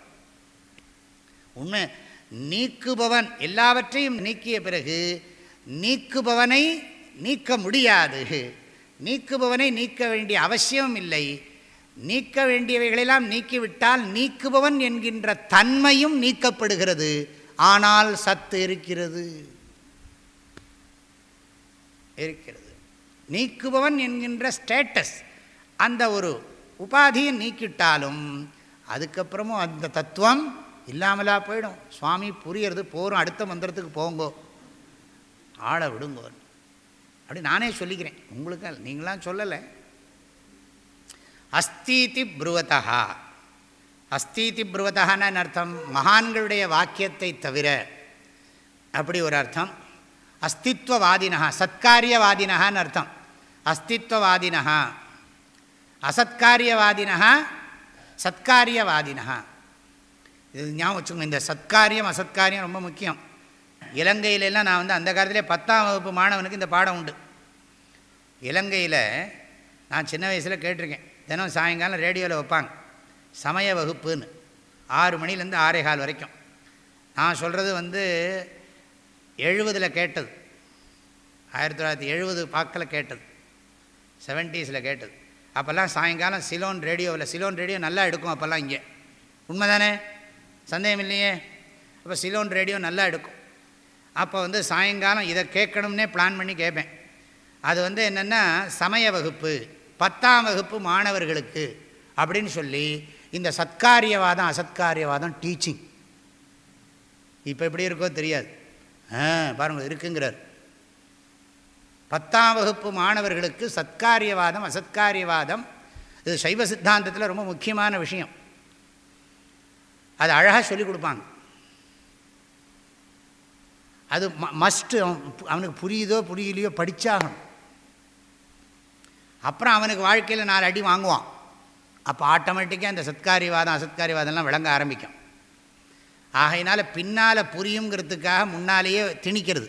உண்மை நீக்குபவன் எல்லாவற்றையும் நீக்கிய பிறகு நீக்குபவனை நீக்க முடியாது. நீக்குபவனை நீக்க வேண்டிய அவசியம் இல்லை. நீக்க வேண்டியவைகளெல்லாம் நீக்கிவிட்டால் நீக்குபவன் என்கின்ற தன்மையும் நீக்கப்படுகிறது. ஆனால் சத்து இருக்கிறது. இருக்கிறது. நீக்குபவன் என்கின்ற ஸ்டேட்டஸ் அந்த ஒரு உபாதியை நீக்கிட்டாலும் அதுக்கப்புறமும் அந்த தத்துவம் இல்லாமலா போயிடும். சுவாமி புரியறது போகிறோம் அடுத்த மந்திரத்துக்கு போங்கோ. ஆளை விடுங்கோ அப்படி நானே சொல்லிக்கிறேன். உங்களுக்கு நீங்களாம் சொல்லலை. அஸ்தீதி புருவதா அஸ்தீதி புருவதான்னு அர்த்தம்? மகான்களுடைய வாக்கியத்தை தவிர. அப்படி ஒரு அர்த்தம். அஸ்தித்வவாதினா சத்காரியவாதினான்னு அர்த்தம். அஸ்தித்வவாதினா அசத்காரியவாதினா சத்காரியவாதினா இது ஞாபகம் வச்சுக்கோங்க இந்த சத்காரியம் அசத்காரியம் ரொம்ப முக்கியம். இலங்கையிலெல்லாம் நான் வந்து அந்த காலத்திலே பத்தாம் வகுப்பு மாணவனுக்கு இந்த பாடம் உண்டு. இலங்கையில் நான் சின்ன வயசில் கேட்டிருக்கேன். தினம் சாயங்காலம் ரேடியோவில் வைப்பாங்க. சமய வகுப்புன்னு. ஆறு மணிலேருந்து ஆறே கால் வரைக்கும். நான் சொல்கிறது வந்து எழுபதில் கேட்டது. ஆயிரத்தி தொள்ளாயிரத்தி எழுபது பாக்கில் கேட்டது. செவன்ட்டீஸில் கேட்டது. அப்போல்லாம் சாயங்காலம் சிலோன் ரேடியோவில் சிலோன் ரேடியோ நல்லா எடுக்கும் அப்போல்லாம் இங்கே. உண்மை தானே சந்தேகம் இல்லையே? அப்போ சிலோன் ரேடியோ நல்லா எடுக்கும். அப்போ வந்து சாயங்காலம் இதை கேட்கணும்னே பிளான் பண்ணி கேட்பேன். அது வந்து என்னென்னா சமய வகுப்பு. பத்தாம் வகுப்பு மாணவர்களுக்கு அப்படின்னு சொல்லி இந்த சத்காரியவாதம் அசத்காரியவாதம் டீச்சிங் இப்போ எப்படி இருக்கோ தெரியாது. ஆ பாருங்கள் இருக்குங்கிறார். பத்தாம் வகுப்பு மாணவர்களுக்கு சத்காரியவாதம் அசத்காரியவாதம் இது சைவ சித்தாந்தத்தில் ரொம்ப முக்கியமான விஷயம். அது அழகாக சொல்லிக் கொடுப்பாங்க. அது ம மஸ்ட்டு அவனுக்கு புரியுதோ புரியலையோ படித்தாகணும் அப்புறம் அவனுக்கு வாழ்க்கையில் நாலு அடி வாங்குவான். அப்போ ஆட்டோமேட்டிக்காக இந்த சத்காரிவாதம் அசத்காரிவாதம்லாம் விளங்க ஆரம்பிக்கும். ஆகையினால பின்னால் புரியுங்கிறதுக்காக முன்னாலேயே திணிக்கிறது.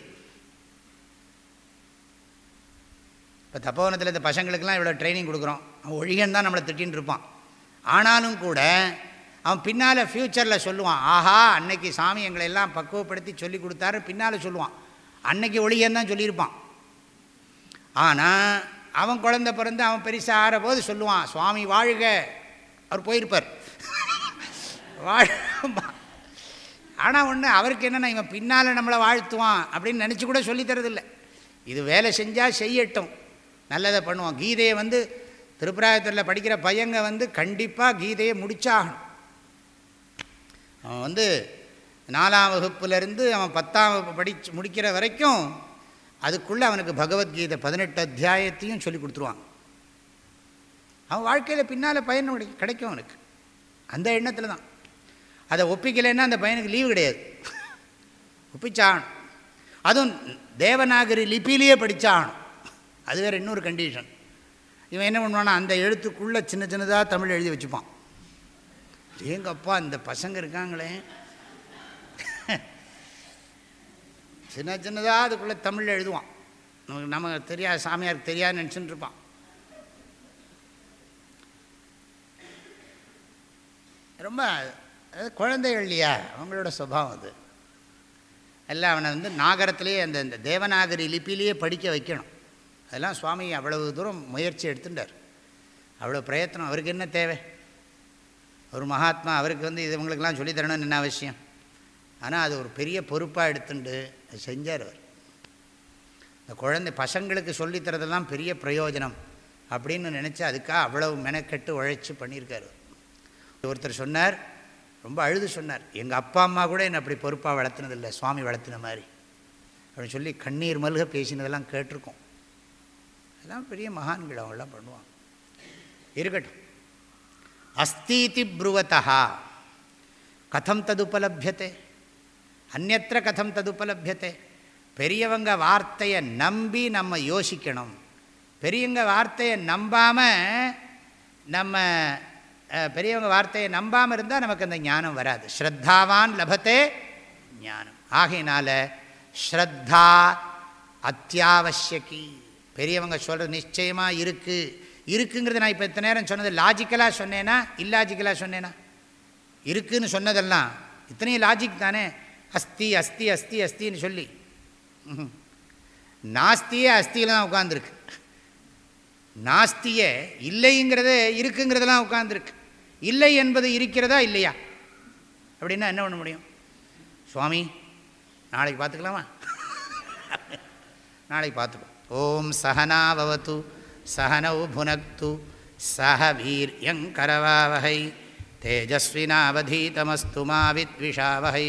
இப்போ தப்போவனத்தில் இந்த பசங்களுக்கெல்லாம் இவ்வளோ ட்ரைனிங் கொடுக்குறோம். அவன் ஒழிகன் தான் நம்மளை திட்டின்னு இருப்பான். ஆனாலும் கூட அவன் பின்னால் ஃப்யூச்சரில் சொல்லுவான் ஆஹா அன்னைக்கு சாமி எங்களை எல்லாம் பக்குவப்படுத்தி சொல்லி கொடுத்தாரு பின்னால் சொல்லுவான். அன்னைக்கு ஒழிகன் தான் சொல்லியிருப்பான். ஆனால் அவன் குழந்த பிறந்து அவன் பெருசாக ஆகிற போது சொல்லுவான் சுவாமி வாழ்க. அவர் போயிருப்பார். வாழ் ஆனால் ஒன்று அவருக்கு என்னென்னா இவன் பின்னால் நம்மளை வாழ்த்துவான் அப்படின்னு நினச்சி கூட சொல்லித்தரதில்லை இது வேலை செஞ்சால் செய்யட்டும். நல்லதை பண்ணுவான். கீதையை வந்து திருப்பராயத்தில் படிக்கிற பையங்க வந்து கண்டிப்பாக கீதையை முடிச்சாகணும். அவன் வந்து நாலாம் வகுப்புலேருந்து அவன் பத்தாம் வகுப்பு படிச்சு முடிக்கிற வரைக்கும் அதுக்குள்ளே அவனுக்கு பகவத்கீதை பதினெட்டு அத்தியாயத்தையும் சொல்லி கொடுத்துருவான். அவன் வாழ்க்கையில் பின்னால் பயன் கிடைக்கும் அவனுக்கு. அந்த எண்ணத்தில் தான். அதை ஒப்பிக்கலைன்னா அந்த பையனுக்கு லீவு கிடையாது. ஒப்பிச்சாகணும். அதுவும் தேவநாகரி லிபிலேயே படித்தாகணும் அது வேறு இன்னொரு கண்டிஷன் இவன் என்ன பண்ணுவான்னா அந்த எழுத்துக்குள்ளே சின்ன சின்னதாக தமிழ் எழுதி வச்சுப்பான். எங்கப்பா இந்த பசங்க இருக்காங்களே. சின்ன சின்னதாக அதுக்குள்ளே தமிழ் எழுதுவான். நமக்கு நம்ம தெரியாது சாமியாருக்கு தெரியாது நினச்சின்னு இருப்பான் ரொம்ப அது குழந்தைகள் இல்லையா? அவங்களோட சுபாவம் அது. எல்லாம் அவனை வந்து நாகரத்திலேயே அந்த இந்த தேவநாகரி லிப்பிலேயே படிக்க வைக்கணும். அதெல்லாம் சுவாமி அவ்வளவு தூரம் முயற்சி எடுத்துட்டார். அவ்வளோ பிரயத்தனம். அவருக்கு என்ன தேவை? ஒரு மகாத்மா அவருக்கு வந்து இது இவங்களுக்கெல்லாம் சொல்லித்தரணும்னு என்ன அவசியம்? ஆனால் அது ஒரு பெரிய பொறுப்பாக எடுத்துண்டு செஞ்சார் அவர். இந்த குழந்தை பசங்களுக்கு சொல்லித்தரதெல்லாம் பெரிய பிரயோஜனம் அப்படின்னு நினச்சி அதுக்காக அவ்வளவு மெனக்கெட்டு உழைச்சி பண்ணியிருக்காரு ஒருத்தர் சொன்னார் ரொம்ப அழுது சொன்னார் எங்கள் அப்பா அம்மா கூட என்னை அப்படி பொறுப்பாக வளர்த்துனதில்லை சுவாமி வளர்த்துன மாதிரி. அப்படின்னு சொல்லி கண்ணீர் மல்க பேசினதெல்லாம் கேட்டிருக்கோம். அதெல்லாம் பெரிய மகான்கள் அவங்களாம் பண்ணுவாங்க. இருக்கட்டும். அஸ்தீதி ப்ருவத்தா கதம் ததுபலபியத்தை அந்நத்திர கதம் ததுப்பலபியத்தை பெரியவங்க வார்த்தையை நம்பி நம்ம யோசிக்கணும். பெரியவங்க வார்த்தையை நம்பாமல் நம்ம பெரியவங்க வார்த்தையை நம்பாமல் இருந்தால் நமக்கு அந்த ஞானம் வராது. ஸ்ரத்தாவான் லபத்தே ஞானம். ஆகையினால ஸ்ரத்தா அத்தியாவசியக்கி. பெரியவங்க சொல்கிறது நிச்சயமாக இருக்குது இருக்குங்கிறது நான் இப்போ இத்தனை நேரம் சொன்னது லாஜிக்கலாக சொன்னேன்னா இல்லாஜிக்கலாக சொன்னேனா? இருக்குன்னு சொன்னதெல்லாம் இத்தனையும் லாஜிக் தானே? அஸ்தி அஸ்தி அஸ்தி அஸ்தின்னு சொல்லி. நாஸ்தியே அஸ்தியில் தான் உட்காந்துருக்கு நாஸ்தியே இல்லைங்கிறதே இருக்குங்கிறதெல்லாம் உட்காந்துருக்கு இல்லை என்பது இருக்கிறதா இல்லையா? அப்படின்னா என்ன பண்ண முடியும்? சுவாமி நாளைக்கு பார்த்துக்கலாமா? நாளைக்கு பார்த்துக்கோ ஓம் சகனாபவத்து சகனௌ புனக்து சஹ வீரியங்கரவாவகை தேஜஸ்வினாவதீதமஸ்து மா வித்விஷாவகை.